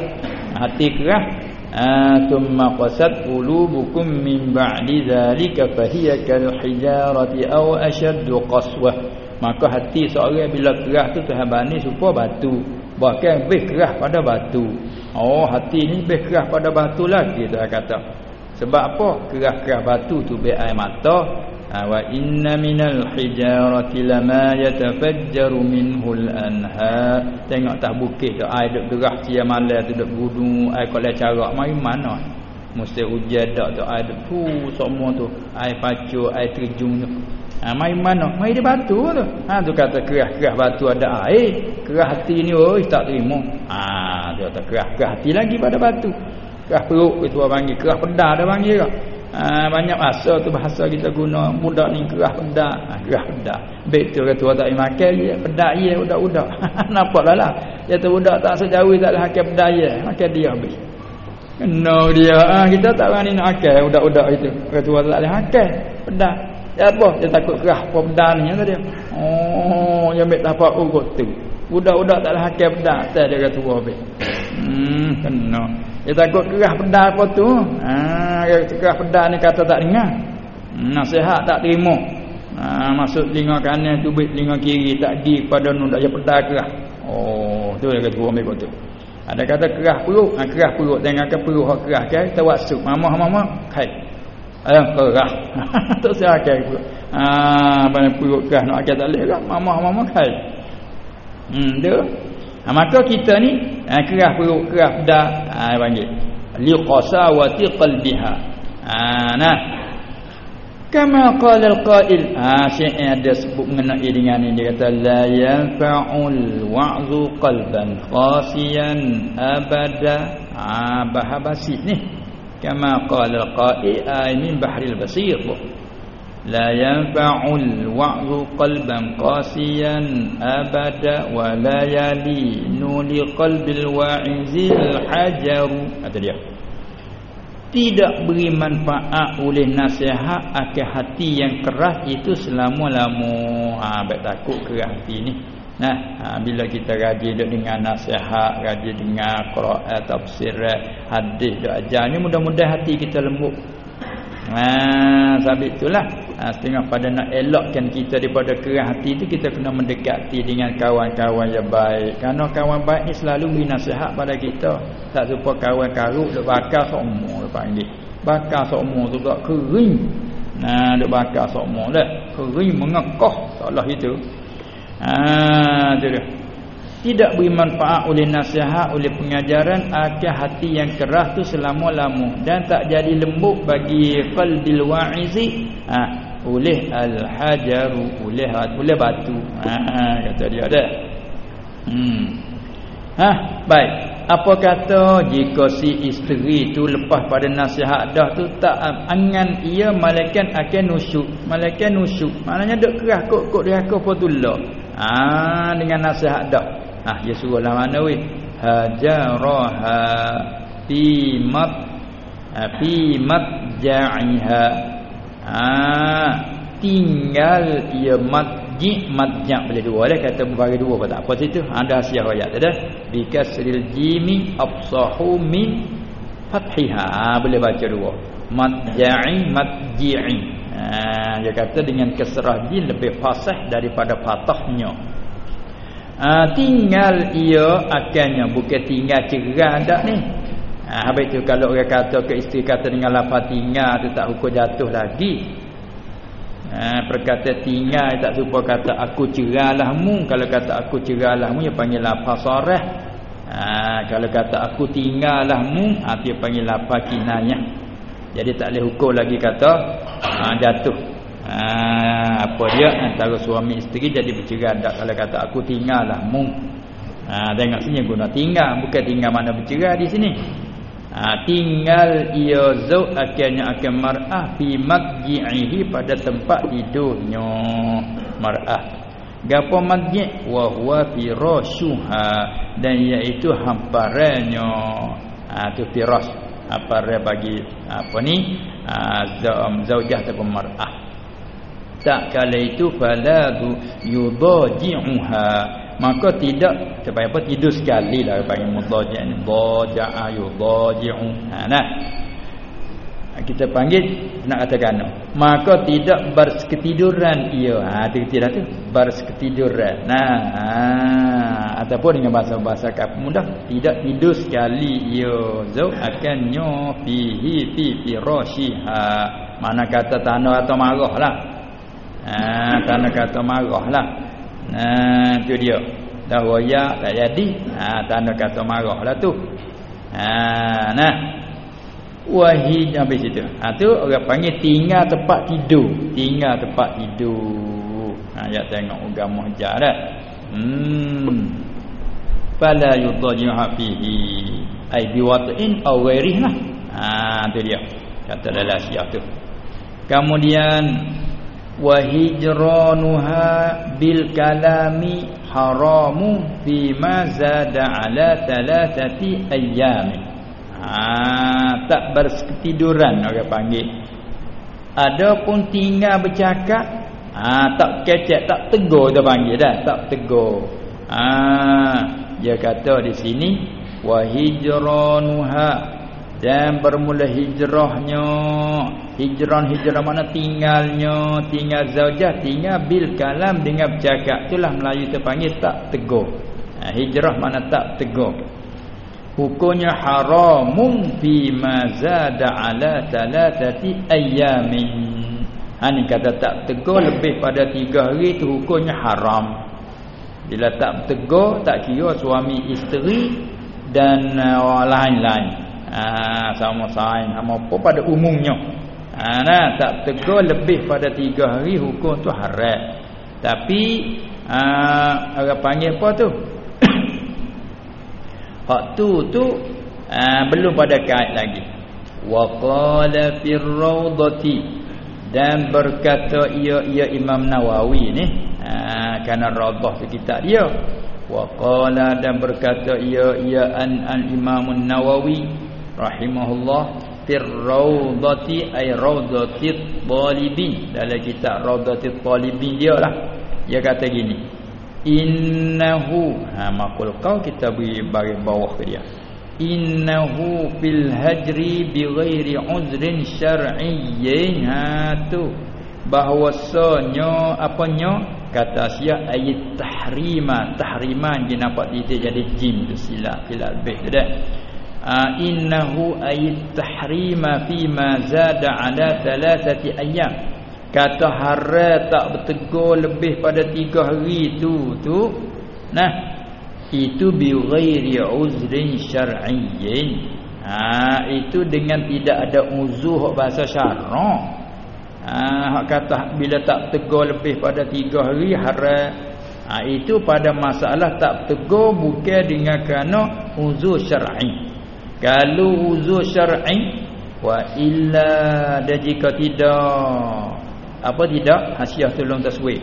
Hati kerah. Ha, thumma qasat qulubukum min ba'di zalika fahiya kal hijarati aw ashaddu qaswah. Maka hati seorang bila kerah tu Tuhan bani supaya batu. Bahkan lebih kerah pada batu. Oh, hati ni lebih kerah pada batu lagi Tuhan kata. Sebab apa? Kerah-kerah batu tu be air mata. Ha, wa inna minal hijarati lama yatafajjaru minhul anha. Tengok tak bukit tu air duk derah sia malam tu duk gudung air kolej carak mai mana? Mesti hujan dak tu air tu semua tu air pacuk air terjun tu. Ha, mai mana? Mai di batu tu. Ha tu kata kerah-kerah batu ada air. Kerah hati ni oi tak terima. Ha tu kata kerah-kerah hati lagi pada batu kerah perut itu orang panggil. Kerah pedah dia panggil ke ha, banyak bahasa tu bahasa kita guna muda ni kerah pedah ha, kerah pedah betul kata orang tak makan dia pedah dia udak-udak *laughs* nampak lah lah. Dia tu udak tak sejauh tak ada hakim pedah dia makan dia habis. Kena dia. Ha, kita tak berani nak makan udak-udak itu. Kata orang tak ada hakim pedah ya apa? Dia takut kerah pedah ni kata dia. Oh dia ambil tapak urut tu. Udak-udak tak ada hakim pedah tak dia kata orang habis. Hmm kena dia takut kerah pedal apa tu. Ha, kerah pedal ni kata tak dengar. Hmm, nasihat tak terima. Ha, masuk telinga kanan tubik telinga kiri tak di pada nu dak pedal kerah. Oh, tu dia kata ambil kau tu. Ada kata kerah perut, ha, kerah perut dengan ke perut hak kerah kan kita wasuk. Mama mama kai. Eh kerah. *laughs* tak saya kai perut. Ha, apa perut kerah nak akal tak leh kan. Mama mama kai. Hmm, dia Ha, maka kita ni ha, kerah perut kerah dah ha, panggil. Li qasawati qalbiha. Ha, ha, nah. Kama qala al-qail. Ha syair ada sebut mengenai dengan ini dia kata la yanfa'ul wa'zu qalban khasiyan abada. Ha bahabasi ni. Kama qala al-qail. Ay min bahril basir la لا ينفع الوعظ قلبا قاسيا أبدا ولا يلين لقلب الواعز الحجر. هذا dia. Tidak beri manfaat oleh nasihat akan hati yang keras itu selama-lama ha baik takut keras hati ni. Nah ha, bila kita rajin duk dengar nasihat rajin dengar Quran tafsir hadis duk ajar ni mudah-mudahan hati kita lembut. Ha, sabit itulah. Ha setengah pada nak elokkan kita daripada keras hati tu kita kena mendekati dengan kawan-kawan yang baik. Karena kawan baik ni selalu beri nasihat pada kita. Tak supaya kawan karuk duk bakar semua panggil. Bakar semua tu gak kering. Nah duk bakar semua dah. Kering mengekoh. Taklah itu. Ha tu dia tidak beri manfaat oleh nasihat oleh pengajaran akan hati yang keras tu selama-lama dan tak jadi lembut bagi qalbil wa'izi ha, oleh al-hajaru oleh oleh batu. Ha, kata dia ada. Hmm. Ha baik. Apa kata jika si isteri tu lepas pada nasihat dah tu tak angan ia malaikat akan nusyuk malaikat nusyuk. Maknanya dak keras kok-kok dia kau fatullah ha dengan nasihat dah. Ah dia suruh lah mana weh? Hajaraha fi mat ah, fi mat Ah tinggal ia matji matja boleh dua dah kata bagi dua apa tak apa situ. Ada siah ayat ada bi kasril jimi afsahu min fathiha. Ah, boleh baca dua. Matja'i matji'i. Ah dia kata dengan kasrah jim lebih fasih daripada fathahnya ha, tinggal ia akannya. Bukan tinggal cerah dak ni ha, habis tu kalau orang kata ke isteri kata dengan lafaz tinggal tu tak hukum jatuh lagi. Ha, perkata tinggal tak serupa kata aku cerahlah mu. Kalau kata aku cerahlah mu dia panggil lafaz sarah ha, kalau kata aku tinggallah mu ha, dia panggil lafaz kinayah jadi tak boleh hukum lagi kata ha, jatuh. Ha, apa dia? Antara suami isteri jadi bercerai. Tak kalau kata aku tinggallah mu ha tengok sini guna tinggal. Bukan tinggal mana bercerai di sini ha, tinggal ia zau akhirnya akan mar'ah fi madji'ihi pada tempat tidurnya. Mar'ah. Gapo madji' wa huwa firashuha dan iaitu hamparannya. Ha tu firas apa bagi apa ni? Ha, zaujah ataupun mar'ah. Tak kala itu faladu yudaji'uha maka tidak supaya apa? Tidur sekali lah panggil ni daja'a yudaji'u. Ha nah. Kita panggil nak katakan. Maka tidak berseketiduran ia. Ha tidak tu. Berseketiduran. Nah ha, ataupun dengan bahasa-bahasa kaf mudah. Tidak tidur sekali ia. Zau akannya fihi fi firashiha. Mana kata tanah atau marahlah Ha kerana kata marahlah. Nah tu dia. Dah royak tak jadi. Ha tanda kata marahlah tu. Ha nah. Wahid habis situ. Ha tu orang panggil tinggal tempat tidur. Tinggal tempat tidur. Ha ya tengok agama ajar dah. Hmm. Fala yudajiha fihi ai biwatin aw ghairihi. Ha tu dia. Kata dalam siap tu. Kemudian wa hijranuha bil kalami haramu fi ma zada ala thalathati ayyam ha tak berketiduran orang panggil. Adapun tinggal bercakap ha tak kecek tak tegur dia panggil dah tak tegur. Ha dia kata di sini wa hijranuha dan bermula hijrahnya. Hijran-hijrah mana tinggalnya? Tinggal zaujah tinggal bil kalam dengan bercakap. Itulah Melayu terpanggil tak tegur. Ha, hijrah mana tak tegur. Hukumnya haramun fi ma zada ala thalathati ayyamin ha ni kata tak tegur lebih pada tiga hari tu hukumnya haram. Bila tak tegur tak kira suami isteri dan uh, lain-lain uh, sama sain sama apa pada umumnya Ha, nah, tak tegur lebih pada tiga hari hukum tu haram. Tapi uh, orang panggil apa tu? *coughs* Hak tu tu uh, belum pada kait lagi. Wa qala fir dan berkata ia ia Imam Nawawi ni ha, kerana radah tu kitab dia wa qala dan berkata ia ia an al Imam Nawawi rahimahullah fir raudati ay raudatit talibin dalam kitab raudatit talibin dia lah. Dia kata gini innahu ha makul kau kita beri baris bawah ke dia. Innahu fil hajri bighairi uzrin syar'iyyin. Ha tu. Bahwasanya apanya? Kata sia ayat tahrima. Tahriman dia nampak dia jadi jim tu silap silap lebih tu dah innahu ayat tahrima fi ma zada ala thalathati ayyam. Kata hara tak bertegur lebih pada tiga hari tu tu nah itu bi ghairi uzrin syar'iyyin. Ha itu dengan tidak ada uzur bahasa syarak ha kata bila tak tegur lebih pada tiga hari hara ha, itu pada masalah tak tegur bukan dengan kerana uzur syar'i kalau uzur syar'i wa illa dan jika tidak apa tidak? Hasiah tolong taswif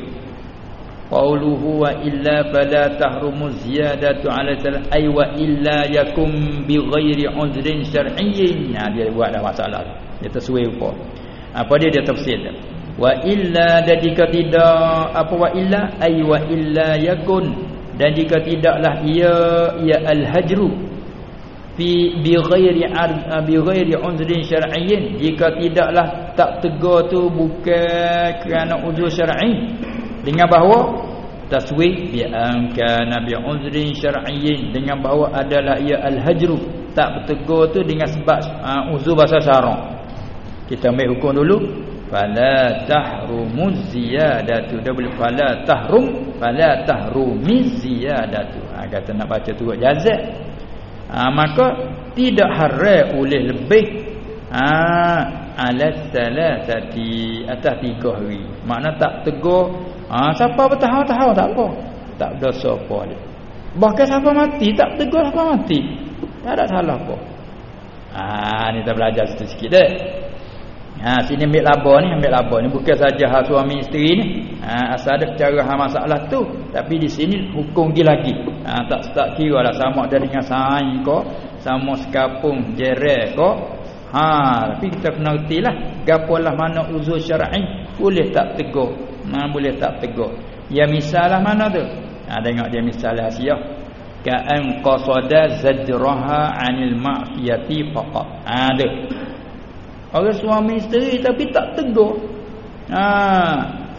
qauluhu wa illa fala tahrumu ziyadatu ala salat ay wa illa yakum bi ghairi uzrin syar'iyyin nah dia buat dah masalah dia taswif apa apa dia? Dia tafsir wa illa dan jika tidak apa wa illa? Ay wa illa yakun. Dan jika tidaklah ia ia al hajru fi bi ghairi ah, bi ghairi uzrin syar'iyyin. Jika tidaklah tak tegur tu bukan kerana uzur syar'i. Dengan bahawa taswih bi an kana bi uzrin syar'iyyin. Dengan bahawa adalah ia al hajru tak bertegur tu dengan sebab uh, uzur bahasa syarak kita ambil hukum dulu. Fala tahrumu ziyadatu. Dah boleh fala tahrum fala tahrumi ziyadatu. Ha, kata nak baca turut jazak ha, maka tidak haram oleh lebih. Ha alat salatati atas tiga hari. Makna tak tegur. Ha siapa bertahan-tahan tak apa. Tak dosa apa dia. Bahkan siapa mati tak tegur siapa mati. Tak ada salah apa. Ha ni kita belajar sikit-sikit deh Ha sini ambil laba ni ambil laba ni bukan saja hak suami isteri ni. Ha asal ada cara hal masalah tu tapi di sini hukum dia lagi. Ha tak tak kira lah sama ada dengan sain ko, sama sekapung jerek ko. Ha tapi kita kena lah gapolah mana uzur syar'i boleh tak tegur. Ha boleh tak tegur. Ya misalah mana tu? Ha tengok dia misalah siah. Ka'an qasada zajraha 'anil ma'siyati faqat. Ha tu. Orang suami isteri tapi tak tegur. Ha,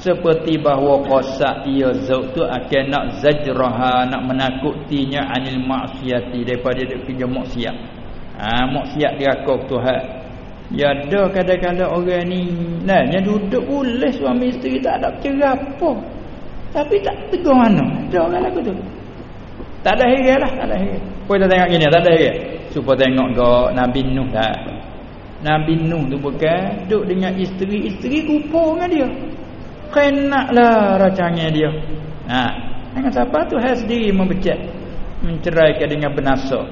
seperti bahawa qasad ia zauj tu akan nak zajraha nak menakutinya anil maksiati daripada dia kerja maksiat. Ha, maksiat dia kau Tuhan. Ya ada kadang-kadang orang ni nah yang duduk boleh suami isteri tak ada cerah apa. Tapi tak tegur mana. Ada orang lagu tu. Tak ada hira lah, tak ada hira. Kau tengok gini, tak ada hira. Supaya tengok gak Nabi Nuh dah. Nabi Nuh tu bukan duduk dengan isteri-isteri kupu dengan dia. Kenaklah racanya dia. Ha, dengan siapa tu hai sendiri membecat. Menceraikan dengan benasa.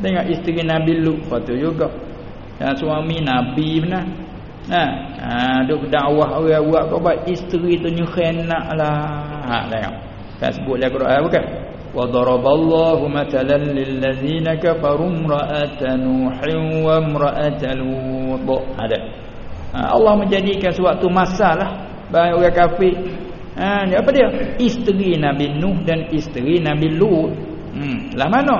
Dengan isteri Nabi Lut patu juga. Dan suami Nabi benar. Ha, ha duk dakwah orang buat kau baik isteri tu nyukhenaklah. Ha, tengok. Kan sebut dia Quran bukan? وضرب الله مثلا للذين كفروا امرأة نوح وامرأة لوط هذا Allah menjadikan suatu masalah bagi orang kafir. Ha ni apa dia? Isteri Nabi Nuh dan isteri Nabi Lut. Hmm, lah mana?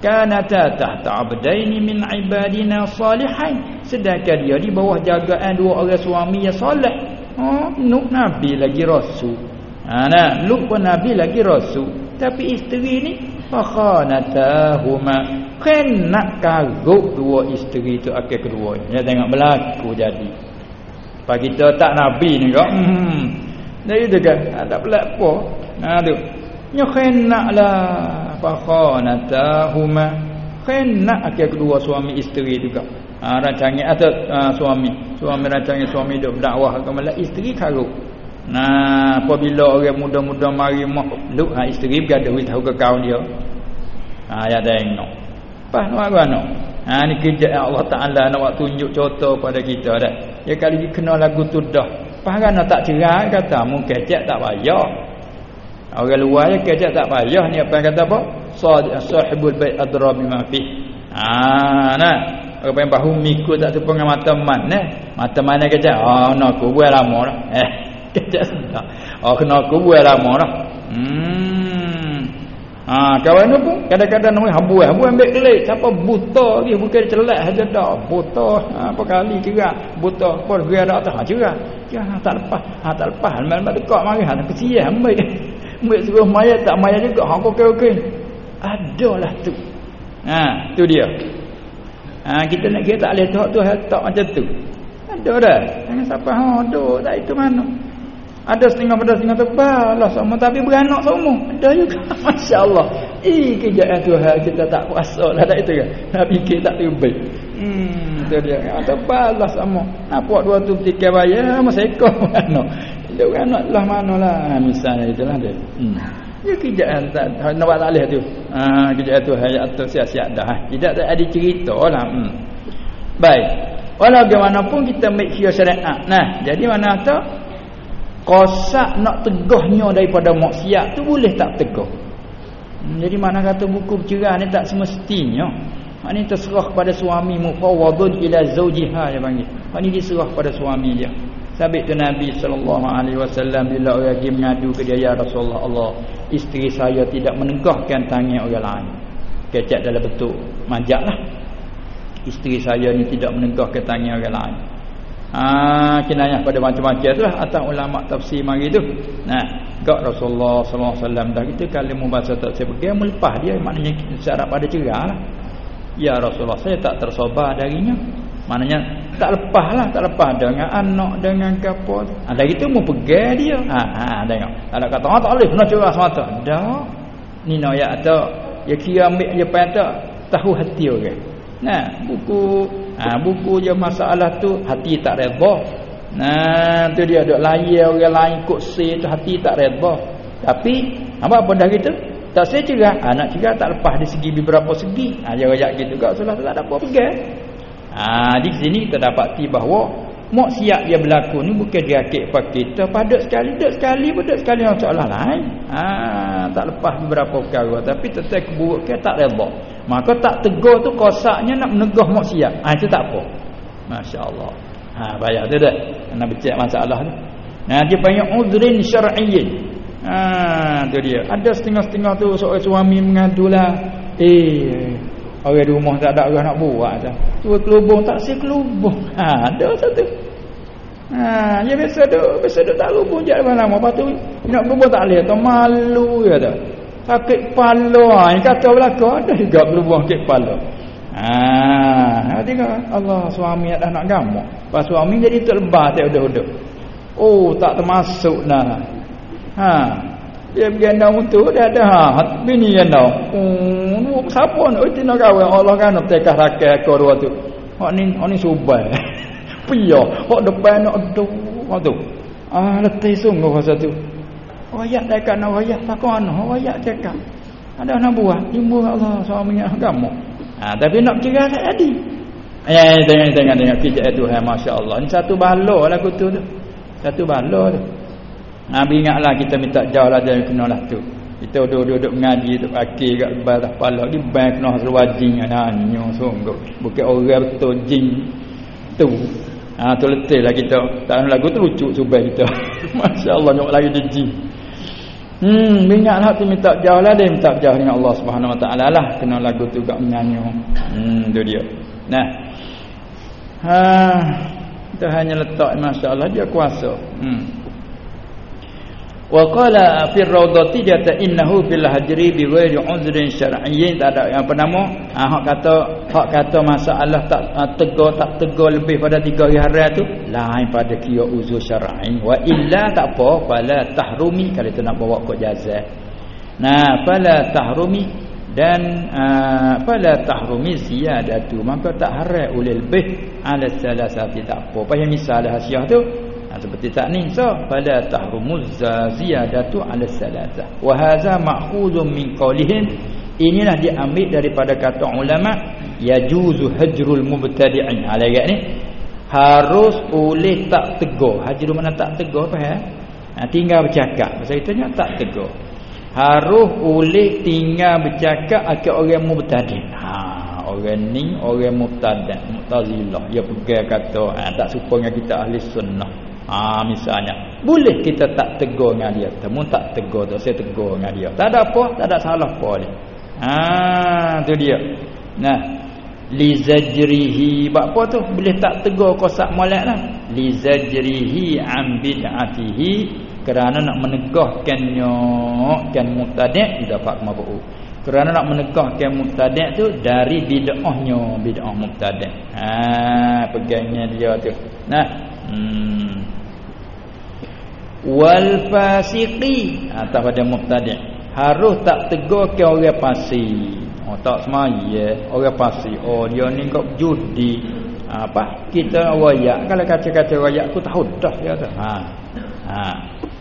Kanata tahta abdaini min ibadina salihin. Sedangkan dia di bawah jagaan dua orang suami yang soleh. Ha, Nuh Nabi lagi rasul. Ha nah, Lut pun Nabi lagi rasul. Tapi isteri ni fakhanatahuma kan nak kaguk dua isteri tu akhir kedua. Dia tengok berlaku jadi. Pak kita tak nabi ni kok. Hmm. Jadi tu kan ada pula apa? Nah tu. Nya khenaklah fakhanatahuma kena akhir kedua suami isteri juga ha, rancangan atau ha, suami suami rancangan suami duk berdakwah ke malah isteri karuk nah apabila orang muda-muda mari makhluk ha, isteri berada tahu ke kawan dia. Ha, ya tengok pas nak mana ha, ni kerja Allah Ta'ala nak buat tunjuk contoh pada kita dah ya kali kena lagu tu dah. Pas kan tak cerai kata mungkin cek tak payah. Orang luar je kecek tak payah ni apa yang kata apa? Sahibul bait adra bima fi ha nah. Orang yang bahu mikul tak tu dengan mata man eh mata mana kecek? Oh nak aku buat lama dah. Eh kecek *laughs* sudah oh kena aku buat lama dah. Hmm. Ha kawan pun kadang-kadang nak habu habu ambil kelik siapa buta lagi bukan celak saja dah. Buta ha, apa kali kira buta pun gerak dak tak cerah ya tak lepas. Ha tak lepas. Malam dekat mari. Ha kesian ambil. *laughs* Ambil suruh mayat. Tak mayat juga. Hak okey-okey. Adalah tu. Ha tu dia. Ha kita nak kira tak boleh tak tu tak macam tu. Ada dah. Jangan siapa ha ada. Tak itu mana ada setengah pada setengah tebal lah sama tapi beranak semua ada juga *laughs* masya-Allah eh kejayaan Tuhan kita tak puasa lah tak itu kan nak fikir tak terbaik hmm tu dia ada balas sama nampak dua tu tiga bayar masa ekor *laughs* beranak dia beranak lah manalah ha, misalnya itulah dia hmm Ya kejayaan tak nampak tak boleh tu. Ha kejayaan tu hayat tu siap-siap dah. Tidak ada cerita lah. Hmm. Baik. Walau bagaimanapun kita make sure syariat. Nah, jadi mana tu? Kosak nak tegahnya daripada maksiat tu boleh tak tegah. Hmm, jadi mana kata buku bercerai ni tak semestinya. Hak ni terserah pada suami mufawwadun ila zawjiha dia panggil. Hak ni diserah pada suami dia. Sabit tu Nabi sallallahu alaihi wasallam bila orang pergi mengadu ke dia ya Rasulullah Allah, isteri saya tidak menegahkan tangan orang lain. Kecek dalam bentuk majaklah. Isteri saya ni tidak menegahkan tangan orang lain. Ah kinayah pada macam-macam itulah atas ulama tafsir mari tu. Nah, gak Rasulullah sallallahu alaihi wasallam dah kita kalau membahas tak saya pergi melepas dia maknanya syarat pada cerah lah. Ya Rasulullah saya tak tersobar darinya. Maknanya tak lepas lah tak lepas dengan anak dengan kapal ada itu mau pegang dia ha ha tengok ada kata oh, tak boleh kena curah semata dah ni nak ya atau ya kira ambil je pada tahu hati orang okay? nah buku ha buku je masalah tu hati tak redha nah tu dia dok layar orang lain ikut say tu hati tak redha tapi apa apa dah gitu tak saya cerah. Anak cerah tak lepas di segi beberapa segi. Ha rajak gitu gak salah tak ada apa pegang Ha, di sini kita dapati bahawa maksiat dia berlaku ni bukan dia akik pak kita pada sekali dak sekali pada sekali masalah lain. Ha, tak lepas beberapa perkara tapi tetap keburukan tak redha. Maka tak tegur tu kosaknya nak menegah maksiat. Ha, itu tak apa. Masya-Allah. Ha, bayar tu dah. Kena becek masalah tu. Nah, dia panggil udrin syar'iyyin. Ha, tu dia. Ada setengah-setengah tu seorang suami mengadulah, eh Orang di rumah tak ada orang nak buat dah. Tu kelubung tak si kelubung. *laughs* Ha, ada satu. Ha, ya biasa tu, biasa tu tak lubung je mana lama. Lepas tu nak kelubung tak boleh, tu malu ya dah. Sakit kepala. Ha, kata belaka ada juga kelubung sakit kepala. Ha, tengok Allah suami dah nak gamak. Pas suami jadi tu lebah tak udah-udah. Oh, tak termasuk dah. Ha, dia berganda untuk dia ada ha bini yang dah oh siapa nak uti nak kahwin? Allah kan nak tekah rakyat kau dua tu. Hak ni hak ni subai. *laughs* Pia hak depan nak aduh hak tu. Ah letih sungguh pasal tu. Ayat dekat nak ayat takon ayat cakap ada nak buat timbul Allah suaminya agama ha tapi nak cerai tak jadi ayat tengok tengok tengok. Kijak tu hai masya-Allah ni satu balo lah tu tu. Satu balo tu Nabi ingatlah kita minta jauh lah jangan kena lah tu. Kita duduk-duduk mengaji tu akhir kat batas kepala di bank kena hasil wajing nanya sungguh. Bukan orang betul jin tu. Ha tu letih lah kita. Tak lagu tu lucu subah kita. *laughs* Masya-Allah nyok lagi jin. Hmm, ingatlah tu minta jauh lah dia minta jauh dengan Allah Subhanahu Wa Taala lah kena lagu tu gak menyanyi. Hmm, tu dia. Nah. Ha, kita hanya letak masya-Allah dia kuasa. Hmm. Wa qala fi rawdati jata innahu fil hajri bi ghairi uzrin syar'iyyin. Tak ada yang apa nama? Ha, hak kata hak kata masalah tak ha, tegur tak tegur lebih pada tiga hari tu lain pada kira uzur syar'i. Wa illa tak apa fala tahrumi kalau tu nak bawa kok jazah. Nah fala tahrumi dan uh, pada tahrumi ziyadatu. Maka tak haram oleh lebih. Ala salasati tak apa. Yang misal hasiah tu ha, seperti tak ni. So pada tahrumuz ziyadatu ala salasah wa hadza ma'khudun min qawlihim inilah diambil daripada kata ulama yajuzu hajrul mubtadi'in. Ala ha, ni. Harus oleh tak tegur. Hajru mana tak tegur apa ya ha, tinggal bercakap. Pasal itanya tak tegur. Harus oleh tinggal bercakap akan orang mubtadi. Ha orang ni orang mubtada mutazilah. Dia pegang kata ha, tak serupa dengan kita ahli sunnah ha misalnya. Boleh kita tak tegur dengan dia? Temu tak tegur tu saya tegur dengan dia. Tak ada apa tak ada salah apa ni ha tu dia. Nah. Li zajrihi bab apa tu? Boleh tak tegur kosak molek lah? Li zajrihi am bid'atihi. Kerana nak menegahkannya kan mubtadi' dapat mabu kerana nak menegahkan mubtadi' tu dari bid'ahnya bid'ah mubtadi' ha pegangnya dia tu. Nah. Hmm wal fasiqi. Atas pada mubtadi' harus tak tegur ke orang fasik. Oh tak semaya orang fasik. Oh dia ni kok judi. Apa? Kita wayak kalau kaca-kaca wayak aku tahu dah dia tu ha. Ha.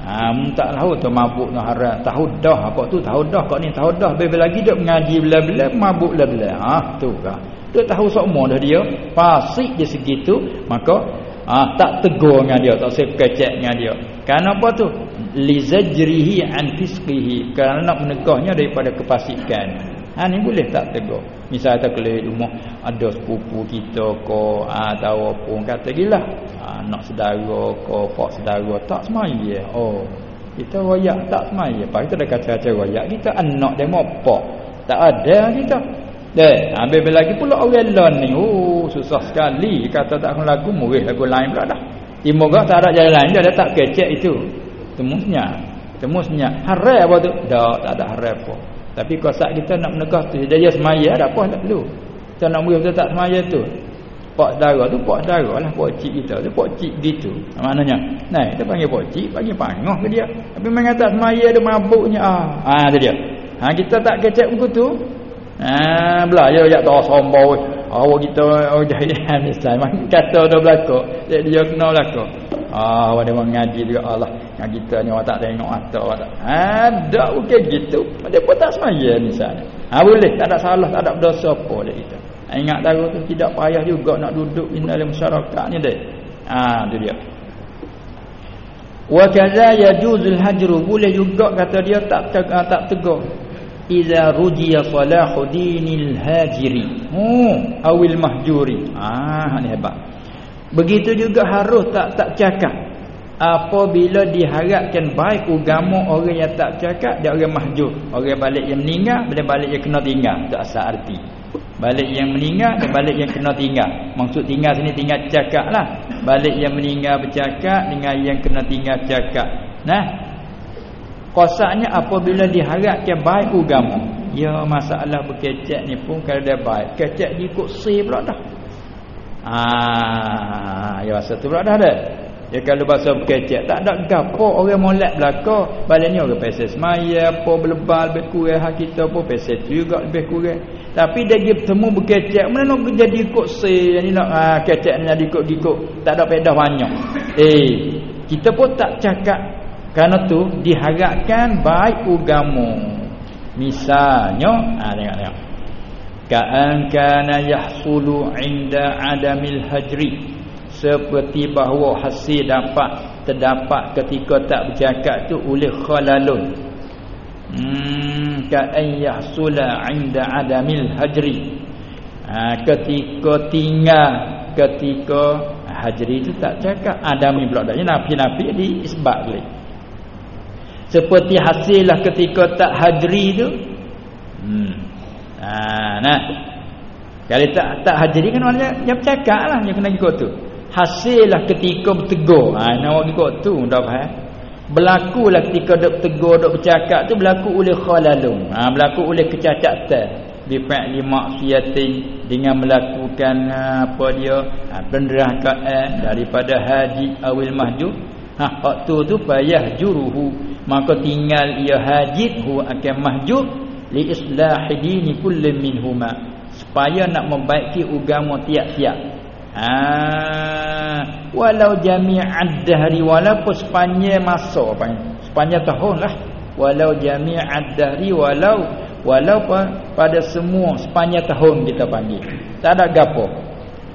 Ha tak tahu tu mabuk nak haram. Tahu dah. Apa tu tahu dah? Kau ni tahu dah? Bila lagi duk mengaji bila-bila mabuk bila-bila. Ha tu kan. Dia tahu semua dah dia. Fasik dia segitu maka ha, tak tegur dengan dia, tak sekecek dengan dia. Kenapa apa tu? Lizajrihi an fisqihi. Kerana nak menegahnya daripada kefasikan. Ha ni boleh tak tegur. Misal kita keliling rumah ada sepupu kita ke atau apa kata gila. Ha, nak saudara ke pak saudara tak semaya. Oh. Kita royak tak semaya. Pak kita dah kata-kata royak kita anak dia mau pak. Tak ada kita. Deh, ambil ha, lagi pula orang lain ni. Oh, susah sekali kata tak lagu murih lagu lain pula dah. Imoga tak ada jalan lain dia tak kecek itu. Temusnya. Temusnya. Haram apa tu? Tak, tak ada haram apa. Tapi kalau saat kita nak menegah tu dia semaya ada apa tak perlu. Kita nak betul tak semaya tu. Pak darah tu pak darah lah pak cik kita tu pak cik gitu. Maknanya, nah kita panggil pak cik panggil pangah ke dia. Tapi mengata semaya ada mabuknya ah. Ah tu dia. Ha kita tak kecek buku tu. Ha belajar ya tak sombong. Awak kita oh jahil Islam kata dah belaka. Dia dia kena belaka. Ah, awak dia mengaji juga Allah. Yang kita ni awak tak tengok mata awak tak. Ada bukan gitu. Dia pun tak semaya ni sana. Ha boleh, tak ada salah, tak ada dosa apa dia kita. Ha, ingat tahu tu tidak payah juga nak duduk di dalam masyarakat ni deh. Ha tu dia. Wa kaza yajuzul hajru boleh juga kata dia tak, tak tegur. Iza rujiya salahu dinil hajiri. Oh, awil mahjuri. Ah, ni hebat. Begitu juga harus tak tak cakap. Apabila diharapkan baik agama orang yang tak cakap dia orang mahjub. Orang balik yang meninggal, bila balik yang kena tinggal. Itu asal arti. Balik yang meninggal dan balik yang kena tinggal. Maksud tinggal sini tinggal cakap lah. Balik yang meninggal bercakap dengan yang kena tinggal cakap. Nah. Kosaknya apabila diharapkan baik agama. Ya masalah berkecek ni pun kalau dia baik. Kecek dia ikut say pula dah. Ah, ya bahasa tu pula dah ada. Ya kalau bahasa berkecek tak ada gapo orang molek belaka. Baliknya orang pesel semaya apa belebal lebih kurang hak kita pun pesel tu juga lebih kurang. Tapi dia pergi bertemu berkecek mana nak jadi ikut se yang ni nak ah, kecek ni jadi ikut-ikut tak ada pedah banyak. Eh, kita pun tak cakap kerana tu diharapkan baik agama. Misalnya, ah tengok tengok. Ka'an kana yahsulu 'inda 'adamil hajri. Seperti bahawa hasil dapat terdapat ketika tak bercakap tu oleh khalalun. Hmm ka'an yahsula 'inda 'adamil hajri. Ha, ketika tinggal ketika hajri itu tak cakap. Adami pula dah nafi-nafi di isbat boleh seperti hasillah ketika tak hajri tu hmm Ha, nah. Kalau tak tak hadir kan orang yang bercakap lah yang kena ikut tu. Hasillah ketika bertegur. Ha, nak ikut tu dah faham. Berlaku lah ketika dok bertegur, dok bercakap tu berlaku oleh khalalum. Ha, berlaku oleh kecacatan. Bifa'li maksiatin dengan melakukan ha, apa dia ha, penderhakaan eh, daripada haji awil mahjub ha waktu tu payah juruhu maka tinggal ia hajid hu akan mahjub li islahi dini kulli minhuma. Supaya nak membaiki agama tiap-tiap. Ha. Walau jami'ad dahri walaupun sepanjang masa sepanjang tahun lah. Walau jami'ad dahri walau walau pada semua sepanjang tahun kita panggil. Tak ada gapo.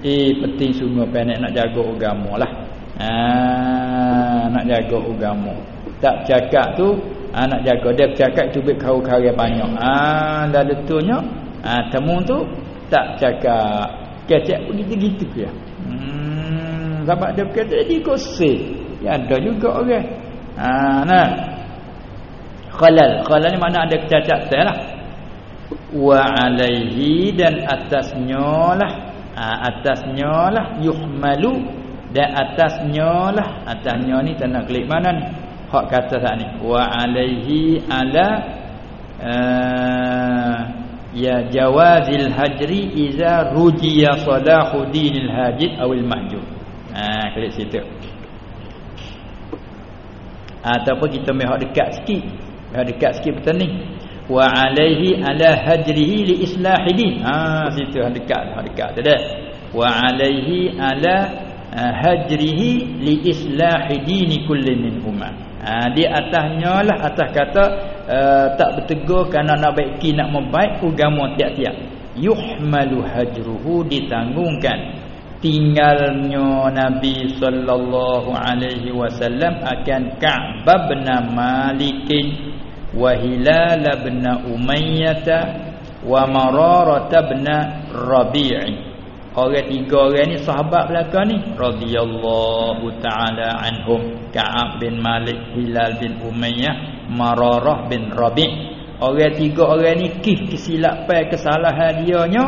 Eh penting semua pendek nak jaga agama lah. Ha, nak jaga agama tak cakap tu ha, nak jaga. Dia cakap tu baik kau karya banyak. Ah ha, dah letulnya ha, temu tu tak cakap. Kecek begitu-gitu ya hmm, sebab dia kata dia koseh ya ada juga orang. Ha, nah. Khalal. Khalal ni mana ada saya lah. Wa alaihi dan atasnya lah. Ha, atasnya lah. Yuhmalu dan atasnya lah. Atasnya ni tak nak klik mana ni hak kata saat ni? Wa alaihi ala uh, ya jawazil hajri iza rujiya salahu dinil hajid awil mahjub ha klik situ. Ataupun kita mehak dekat sikit. Mehak dekat sikit betul ni. Wa alaihi ala hajrihi li islahi din. Ha situ hak dekat hak dekat tu dah wa alaihi ala hajrihi li islahi din kulli minhuma ha di atasnya lah atas kata uh, tak bertegur kerana nak baiki nak membaik agama tiap-tiap. Yuhmalu hajruhu ditanggungkan. Tinggalnya Nabi sallallahu alaihi wasallam akan Ka'bah bin Malikin wa Hilal bin Umayyah wa Mararah bin Rabi'i orang tiga orang ni sahabat belaka ni radhiyallahu taala anhum. Ka'ab bin Malik Hilal bin Umayyah Mararah bin Rabi' orang tiga orang ni kis kesilapan kesalahan dia nya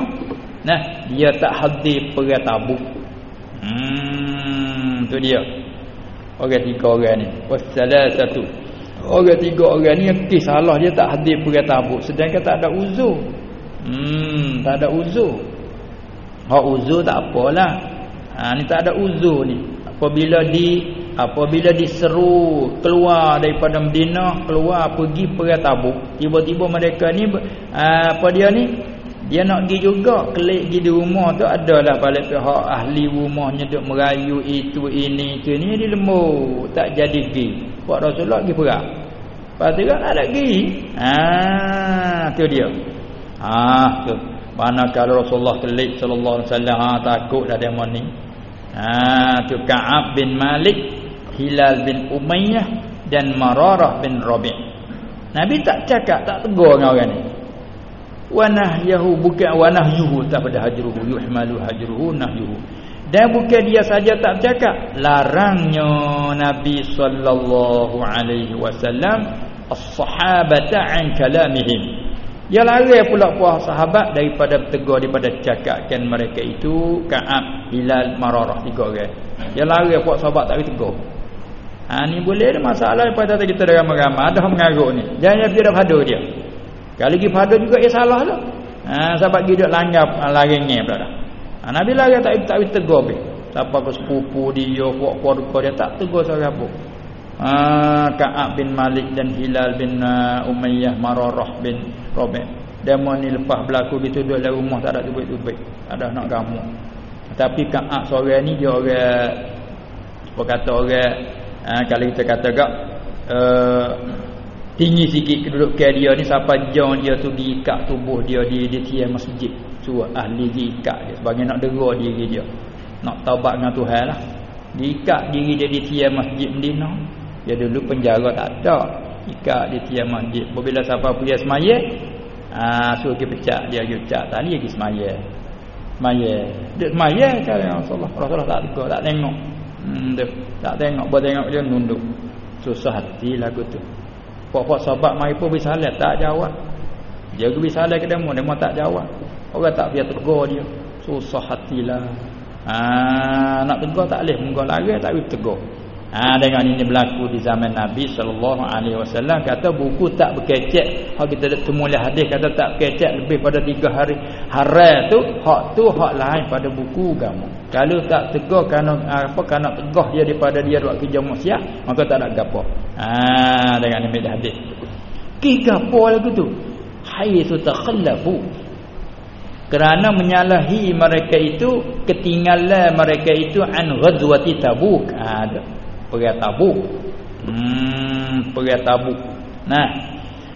nah dia tak hadir perang tabuk. Hmm tu dia. Orang tiga orang ni. Wassalasatu. Orang tiga orang ni kes salah dia tak hadir pergi tabuk. Sedangkan tak ada uzur. Hmm, tak ada uzur. Hak uzur tak apalah. Ha ni tak ada uzur ni. Apabila di apabila diseru keluar daripada Madinah, keluar pergi pergi tabuk, tiba-tiba mereka ni apa dia ni? Dia nak pergi juga kelik pergi di rumah tu adalah balik pihak ahli rumahnya duk merayu itu ini itu ni dia lembu tak jadi pergi. Buat Rasulullah pergi perang. Lepas tu kan ada pergi. Ah, tu dia. Ah, tu. Mana kalau Rasulullah kelik sallallahu alaihi wasallam ha, takut dah dia ni. Ah, tu Ka'ab bin Malik, Hilal bin Umayyah dan Mararah bin Rabi'. Nabi tak cakap, tak tegur dengan orang ni. Wa nahyahu bukan wa nahyuhu tak pada hajruhu yuhmalu hajruhu nahyuhu. Dan bukan dia saja tak bercakap Larangnya Nabi sallallahu alaihi wasallam As-sahabata an kalamihim Dia larang pula puas sahabat Daripada bertegur daripada cakapkan mereka itu Ka'ab, Hilal, Mararah Tiga orang Dia larang puas sahabat tak bertegur Ha ni boleh ada masalah pada kita dah ramai-ramai ada mengarut ni. Jangan dia padu dia. Kalau lagi padu juga ia salah lah. Ha sebab dia langgap laringnya pula dah. Ha, Nabi lari tak tak tegur be. Siapa ke sepupu dia, puak-puak dia tak tegur seorang pun. Ha, Ka'ab bin Malik dan Hilal bin uh, Umayyah Mararah bin Rabi'. Demo ni lepas berlaku gitu duduk dalam rumah tak ada tubik-tubik. Ada nak gamu. Tapi Ka'ab seorang ni dia orang apa kata orang ha, kalau kita kata gak uh, tinggi sikit kedudukan dia ni siapa jong dia tu diikat tubuh dia di di tiang masjid suruh ahli diikat dia sebagai nak dera diri dia nak taubat dengan Tuhan lah diikat diri dia di tiang masjid Medina dia dulu penjara tak ada. Ikat di tiang masjid. Bila siapa pergi semaya ah suruh pergi pecah. Dia pergi pecah. Tadi pergi semaya. Semaya. Dia semaya cari Rasulullah. Rasulullah tak tengok tak tengok. Hmm, dia, tak tengok. Boleh tengok dia nunduk. Susah hati lagu tu. Pok-pok sahabat mai pun bisa salat tak jawab. Dia pergi salat ke demo, demo tak jawab. Orang tak biar tegur dia. Susah hatilah. Ha, nak tegur tak boleh. Munggu lari tak boleh tegur. Ha, dengan ini berlaku di zaman Nabi SAW. Kata buku tak berkecek. Hak kita temu lihat hadis kata tak berkecek lebih pada tiga hari. Harai tu, hak tu hak lain pada buku agama. Kalau tak tegur kerana apa kerana tegur dia daripada dia buat kerja maksiat, maka tak ada gapo. Ha, dengan ini hadis. Ki gapo lagu tu? haitsu takhallafu kerana menyalahi mereka itu ketinggalan mereka itu an ghazwati tabuk ha perang tabuk hmm perang tabuk nah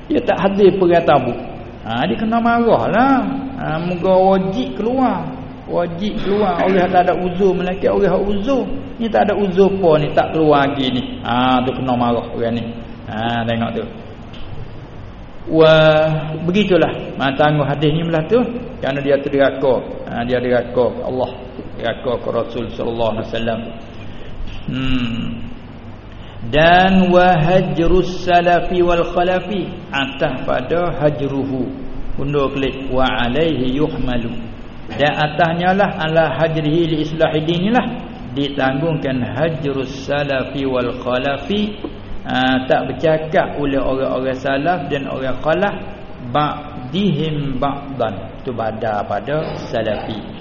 dia tak hadir perang tabuk ha dia kena marahlah. Ha moga wajib keluar. Wajib keluar. Orang tak ada uzur melaki orang uzur. Ni tak ada uzur apa ni tak keluar lagi ni. Ha tu kena marah orang ni. Ha tengok tu. Wah begitulah. Ha, tangguh hadis ni belah tu. Kerana dia terdiraka ha, dia diraka Allah diraka ke Rasul sallallahu alaihi wasallam hmm. Dan wahajrus salafi wal khalafi atas pada hajruhu. Undur klik wa alaihi yuhmalu. Dan atasnya lah ala hajrihi li islahi dinilah ditanggungkan hajrus salafi wal khalafi ha, tak bercakap oleh orang-orang salaf dan orang khalaf ba'dihim ba'dan. Tu bada pada salafi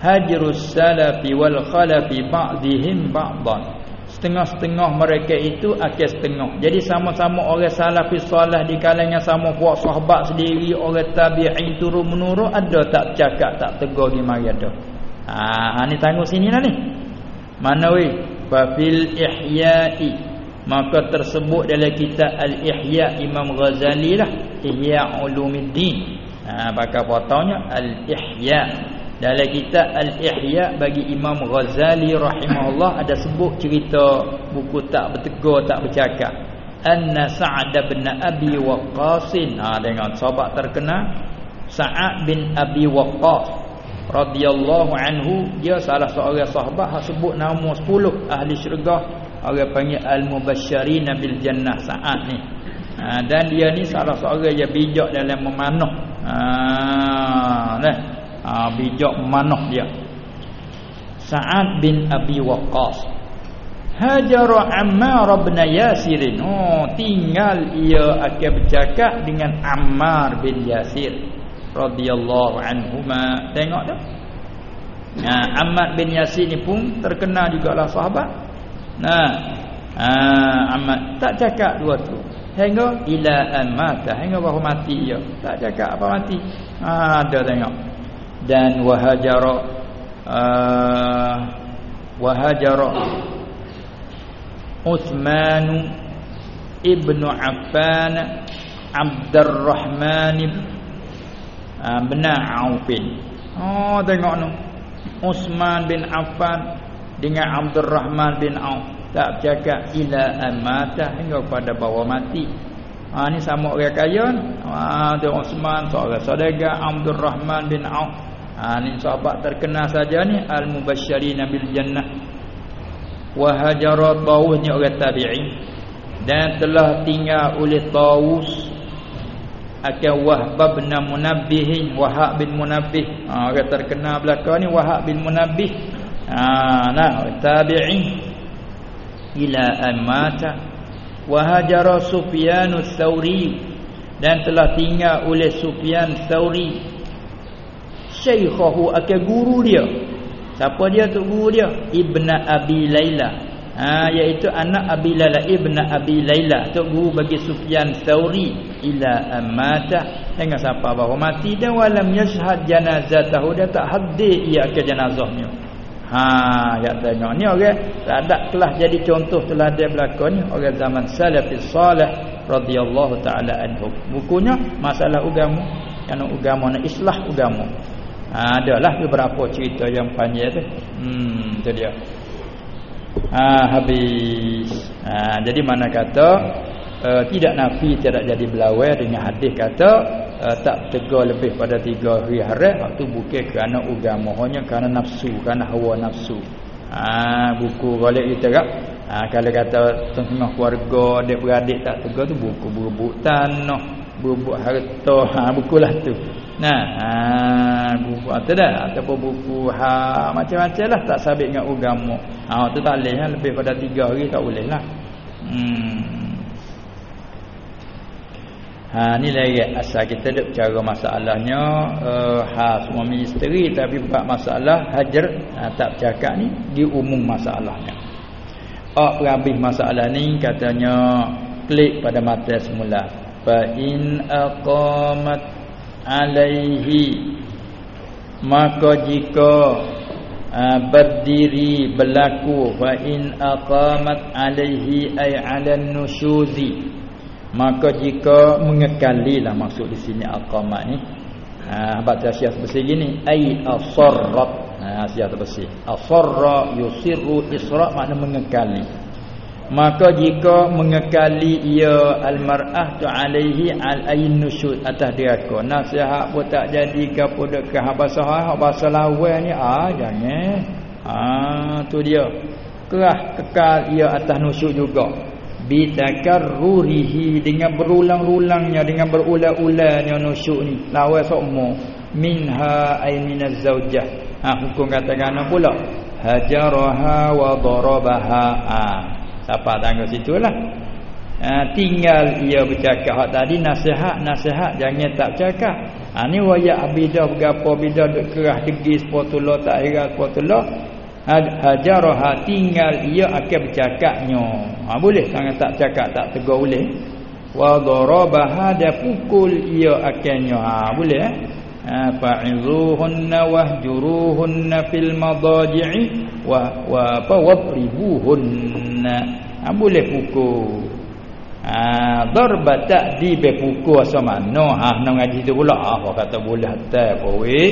hajrus salafi wal khalafi ba'dihim ba'dan. Setengah-setengah mereka itu akhir setengah. Jadi sama-sama orang salafi salah di kalangan sama puak sahabat sendiri orang tabi'in turun menurut ada tak cakap tak tegur di mari ada. Ha, ha ni tangguh sini lah ni. Mana weh? Fafil ihya'i. Maka tersebut dalam kitab Al-Ihya Imam Ghazali lah. Ihya Ulumuddin. Ha bakal potongnya Al-Ihya dalam kitab Al-Ihya bagi Imam Ghazali rahimahullah ada sebut cerita buku tak bertegur tak bercakap. Anna Sa'ad bin Abi Waqqas ha dengan sahabat terkenal. Sa'ad bin Abi Waqqas radhiyallahu anhu dia salah seorang sahabat yang sebut nama 10 ahli syurga. Orang panggil al-mubasysyirin bil jannah saat ni. Ha, dan dia ni salah seorang yang bijak dalam memanah. Ha nah ha, bijak memanah dia Sa'ad bin Abi Waqqas Hajara Ammar bin Yasir oh tinggal ia akan bercakap dengan Ammar bin Yasir radhiyallahu anhuma tengok dah Nah, Ammar bin Yasir ni pun terkenal juga lah sahabat Nah. Ah amat tak cakap dua tu. Hingga ila amata hingga bahu mati dia. Tak cakap apa mati. Ah ada tengok. Dan wahajara uh, wahajara Uthman ibn Affan Abdurrahman uh, bin Auf. Oh tengok tu. Uthman bin Affan dengan Abdul Rahman bin Auf tak bercakap ila amata. Hingga pada bawa mati. Ha ni sama orang kaya ha tu Osman seorang saudagar Abdul Rahman bin Auf ha ni sahabat terkenal saja ni al mubasysyirin bil jannah wa hajara tawus ni orang tabi'in dan telah tinggal oleh tawus akan Wahbab bin Munabbih Wahab bin Munabbih. Ha, orang terkenal belaka ni Wahab bin Munabbih. Ah, nah tabi'in ila amata wa hajara Sufyan ats-Tsauri dan telah tinggal oleh Sufyan Tsauri syekhahu akan guru dia. Siapa dia tu guru dia? Ibnu Abi Laila ha iaitu anak Abi Laila Ibnu Abi Laila tu guru bagi Sufyan Tsauri ila amata dengan siapa bahawa mati dan walam yashhad janazatahu. Dia tak hadir ia ke jenazahnya Ha ya tengok ni orang tak kelah jadi contoh telah dia berlaku ni. Orang zaman salafis salih radhiyallahu taala anhu. Bukunya masalah agama. Yang agama nak islah agama. Ha adalah beberapa cerita yang panjang tu. Hmm tu dia. Ha habis. Ha jadi mana kata uh, tidak nafi tidak jadi belawai dengan hadis kata uh, tak tegar lebih pada tiga hari haram itu bukan kerana agama hanya kerana nafsu kerana hawa nafsu ha, buku balik kita kak ha, kalau kata tengah keluarga dia beradik tak tegar tu buku berebut tanah berebut harta ha, bukulah tu nah ha, buku atau dah? Ataupun buku ha, macam-macam lah. Tak sabit dengan agama ha, tu tak boleh ha, lebih pada tiga hari tak boleh lah. Hmm. Ha ni lagi. Asal kita duk cara masalahnya uh, ha semua misteri tapi buat masalah hajar ha, tak bercakap ni di umum masalahnya. Oh habis masalah ni katanya klik pada mata semula. fa in aqamat alaihi. Maka jika uh, berdiri berlaku fa in aqamat alaihi ay 'ala nusyuzi maka jika mengekalilah maksud di sini aqamat ni. Ha baca syiah bersih gini. Ay asarrat. Ha syiah bersih asarra yusirru isra makna mengekali maka jika mengekali ia almar'ah tu alaihi al ayn nusyud atas dia ko nasihat pun tak jadi ke apa dekat bahasa ha bahasa lawan ni ah jangan ah tu dia. Kerah kekal ia atas nusyud juga. Bitakarrurihi dengan berulang-ulangnya dengan berulang-ulangnya nusyud ni. Lawan sokmo minha ay minaz zaujah. Ha hukum katakan pula. Hajaraha wa darabaha. Ah Siapa tangga situlah. Ha, tinggal ia bercakap hak tadi nasihat nasihat jangan tak cakap. Ha ni waya abida bergapo bida duk kerah degis potullah tak hira potullah. Hajarah tinggal ia akan bercakapnya. Ha boleh sangat tak cakap tak tegur boleh. Wa darabaha da pukul ia akannya. Ha boleh eh. Ha, fa'izuhunna wahjuruhunna fil madaji'i wa wa apa wadribuhunna ha, boleh pukul. Ha darba ta'di be pukul asa mana? Ha nak ngaji tu pula. Ah kata boleh hatta apa we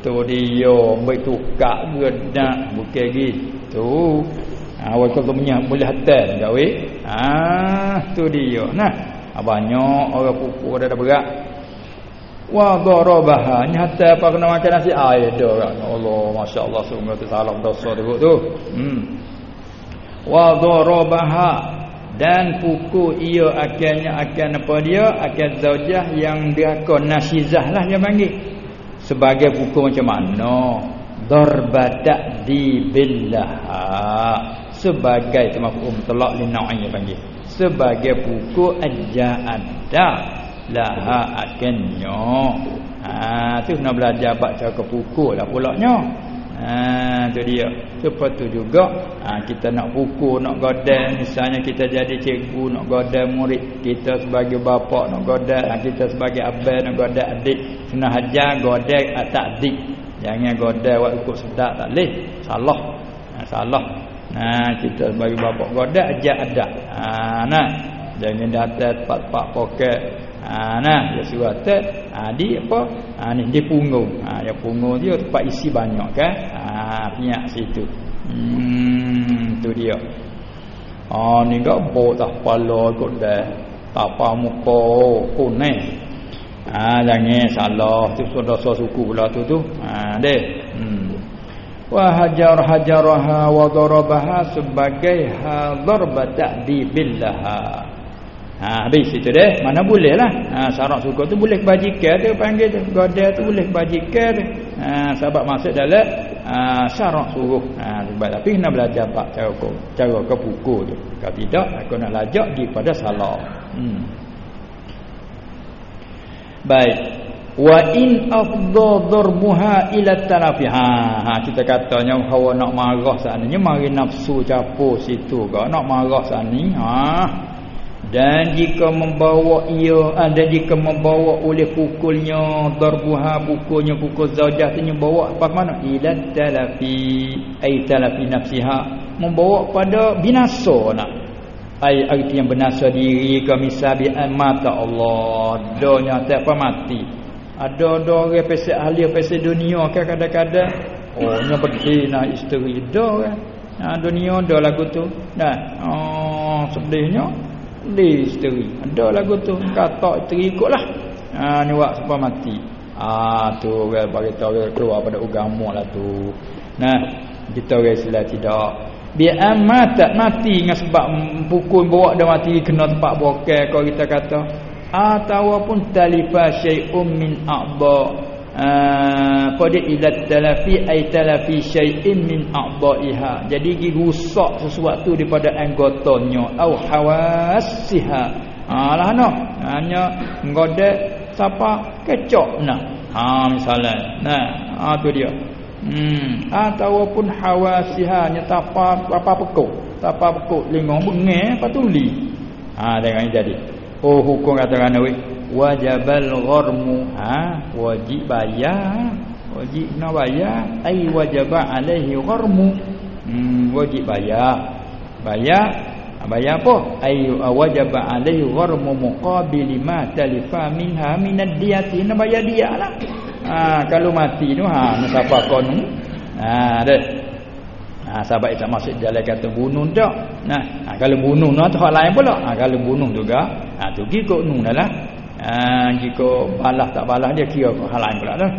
tu dia baik tukak gedak bukan gitu. Ha wa kalau punya boleh hatta enggak we ha tu dia. Nah banyak orang pukul dah berat wa darabaha nyata apa kena makan nasi air dah Allah masya-Allah sungguh tu salam dosa tu tu. Hmm. Wa darabaha dan pukul ia akhirnya akan apa dia? Akan zaujah yang dia akan nasizah lah dia panggil. Sebagai pukul macam mana? Darbadak di billah sebagai tempat mutlak li nau'i panggil. Sebagai pukul aja'ada laha akannya ha tu nak belajar baca ke pukul lah pulaknya ha tu dia. Lepas tu juga. Ha, kita nak pukul nak godam. Misalnya kita jadi cikgu nak godam murid kita sebagai bapa nak godam. Ha, kita sebagai abang nak godam adik. Kena hajar godam tak adik. Jangan godam buat ikut sedak tak leh salah. Ha, salah. Nah kita sebagai bapa godam ajar adat ha nah. Jangan datang tempat-tempat poket Ha nah dia atas ha di apa? Ha ni dia punggung. Ha dia punggung dia tempat isi banyak kan? Ha piak situ. Hmm tu dia. Ha ni gak bo tak kepala kot dah. Tak apa muka kuning. Ha jangan salah tu dosa suku pula tu tu. Ha deh. Hmm. Wa hajar hajaraha wa darabaha sebagai hadar ta'di billah. Ha habis itu deh. Mana boleh lah. Ha syarat suka tu boleh bajikan tu panggil tu. Goda tu boleh bajikan tu. Ha sebab masuk dalam ha, syarat suruh. Ha sebab tapi kena belajar pak cara. Cara kau pukul tu. Kalau tidak aku nak lajak di pada salah. Hmm. Baik. Wa in afdha darbuha ila talafi. Ha, ha kita katanya hawa nak marah seandainya mari nafsu capur situ ke nak marah seandainya. Ha dan jika membawa ia ada ah, jika membawa oleh pukulnya darbuha pukulnya pukul zaujah tu bawa apa mana? Ila talafi ai talafi nafsiha. Membawa pada binasa nak. Ai arti yang binasa diri ke misal bi mata Allah. Donya tak apa mati? Ada ada orang pesek ahli pesek dunia kan kadang-kadang? Oh nya pergi nak isteri dah kan ha, dunia dah lagu tu. Nah oh sedihnya di isteri ada lagu tu. Kata isteri ikutlah. Ha ni buat sampai mati. Ah tu orang bagi tahu keluar pada agama lah tu. Nah kita orang Islam tidak. Biar amat tak mati dengan sebab pukul bawa dia mati kena tempat bokeh kalau kita kata. Ataupun talifa syai'um min a'dha Pada ila talafi ay talafi syai'in min a'dha'iha. Jadi gi rusak sesuatu daripada anggotanya. Au hawasiha alah no hanya ngodak siapa kecok nah. Ha misalnya. Nah ha tu dia. Hmm ataupun hawasiha nya tapa apa pekuk. Tapa pekuk lingong bengeh patuli. Ha dengan jadi. Oh hukum kata kerana weh wajabal gharmu ha? Wajib bayar. Wajib nak bayar. Ai wajaba alaihi gharmu hmm, wajib bayar. Bayar? Bayar apa? Ai wajaba alaihi gharmu muqabil ma talifa minha min ad-diyati nak bayar dia lah. Ha kalau mati tu ha nak siapa kau ni? Ha deh ha sahabat tak masuk jalan kata bunuh tak nah ha, kalau bunuh tu hak lain pula. Ha kalau bunuh juga. Ha tu kikok nu dah lah ha, jika balas tak balas dia kira hal lain pula dah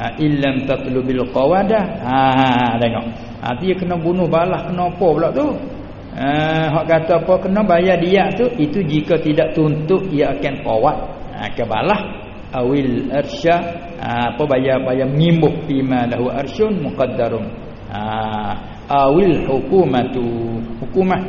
ha, illam tatlubil qawada. Ha, tengok. Ha dia kena bunuh balas kena apa pula tu? Ha hak kata apa? Kena bayar dia tu. Itu jika tidak tuntut ia akan qawat ha, ke balas awil arsya. Ha, apa bayar bayar mengimbuh bima lahu arsyun muqaddarun. Ha, awil hukumatu. Hukumah.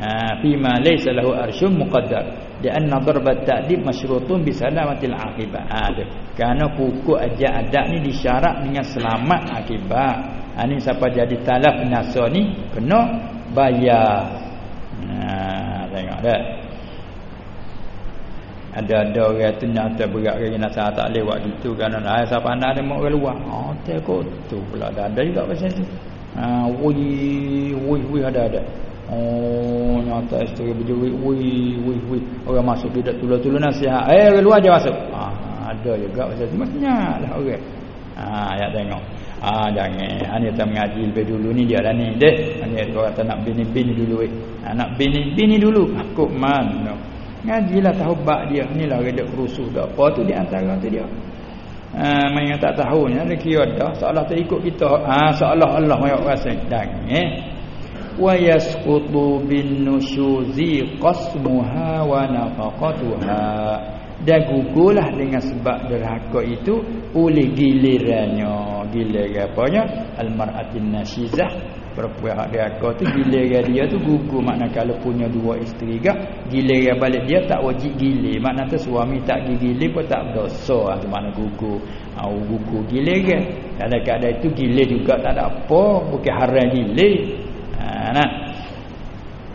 Ha, bima laysa lahu arsyun muqaddar Lianna darbat ta'dib masyrutun bisalamatil akibat. Ha tu. Kerana pukul aja adat ni disyarat dengan selamat akibat. Ha ni siapa jadi talaf nasa ni kena bayar. Ha tengok dah. Ada ada orang tu nak tak berat lagi nak saya tak lewat gitu kerana lah siapa nak ada mau keluar. Ha tu tu pula ada ada juga pasal tu. Ha wui wui wui ada ada. Oh, nyata isteri berjurit. Wih, wih, wih. Orang masuk tidak tula-tula nasihat. Eh, orang luar je masuk. Ah, ada juga pasal tu. Macam lah orang. Ah, ya tengok. Ah, jangan. Ini kita mengaji lebih dulu ni dia lah ni. Deh. Ini tu kata nak bini-bini dulu. Eh. Ah, nak bini-bini dulu. Aku mana. Ngajilah tahu bak dia. Inilah orang dia kerusuh. Tak apa tu di antara tu dia. Ah, main tak tahu ni. Ada kira dah. Seolah tak ikut kita. Ah, seolah Allah main rasa. Jangan. Eh wa yasqutu bin nushuzi qasmuha wa nafaqatuha dan gugurlah dengan sebab derhaka itu oleh gilirannya. Giliran apanya? Almaratin nasizah perempuan hak derhaka tu giliran dia tu gugur makna kalau punya dua isteri gak giliran balik dia tak wajib gilir makna tu suami tak gilir pun tak berdosa tu makna gugur au gugur giliran kalau keadaan itu gilir juga tak ada apa bukan haram gilir nah.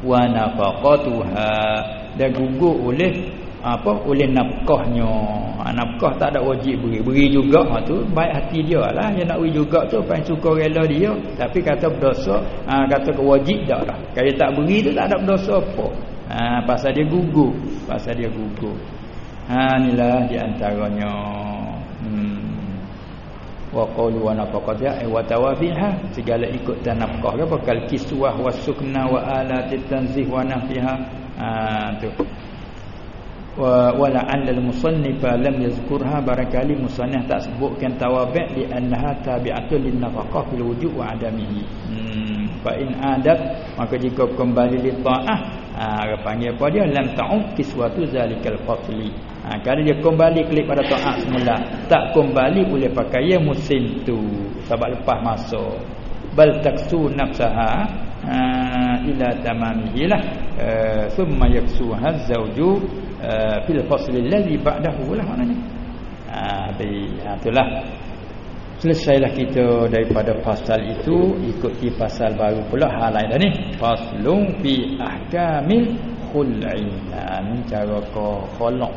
Wa nafaqatuha. Dan gugur oleh apa oleh nafkahnya. Ha, nafkah tak ada wajib beri. Beri juga ha, tu baik hati dia lah. Yang nak beri juga tu paling suka rela dia. Tapi kata berdosa ha, kata kewajib dah lah. Kalau tak beri tu tak ada berdosa apa. Ha, pasal dia gugur. Pasal dia gugur. Ha, inilah di antaranya wa qalu wa nafaqatiha ay wa tawafiha segala ikut dan nafkah. Apa kal kiswah wasukna wa alatit tanzih wa nahfiha ha tu. Wa wala al musannif lam yazkurha. Barakali musannif tak sebutkan tawabi' li annaha tabi'atun lin nafaqah fil wujud wa adamihi. Hmm fa in adat maka jika kembali li ta'ah ha panggil apa dia? Lam ta'um kiswatu zalikal fasli ha, Kerana dia kembali klik pada taat semula. Tak kembali boleh pakai. Ya musim tu. Sebab lepas masuk Bal taksu nafsaha ha, Ila tamamihi lah. Thumma uh, yaksu hazzawju uh, Fil fasli lalli ba'dahu lah maknanya. Ha, ha, Itulah. Selesailah kita daripada pasal itu. Ikuti pasal baru pula hal lain dah ni. Faslung fi ahkamil khul'in. Ini cara kau kholok.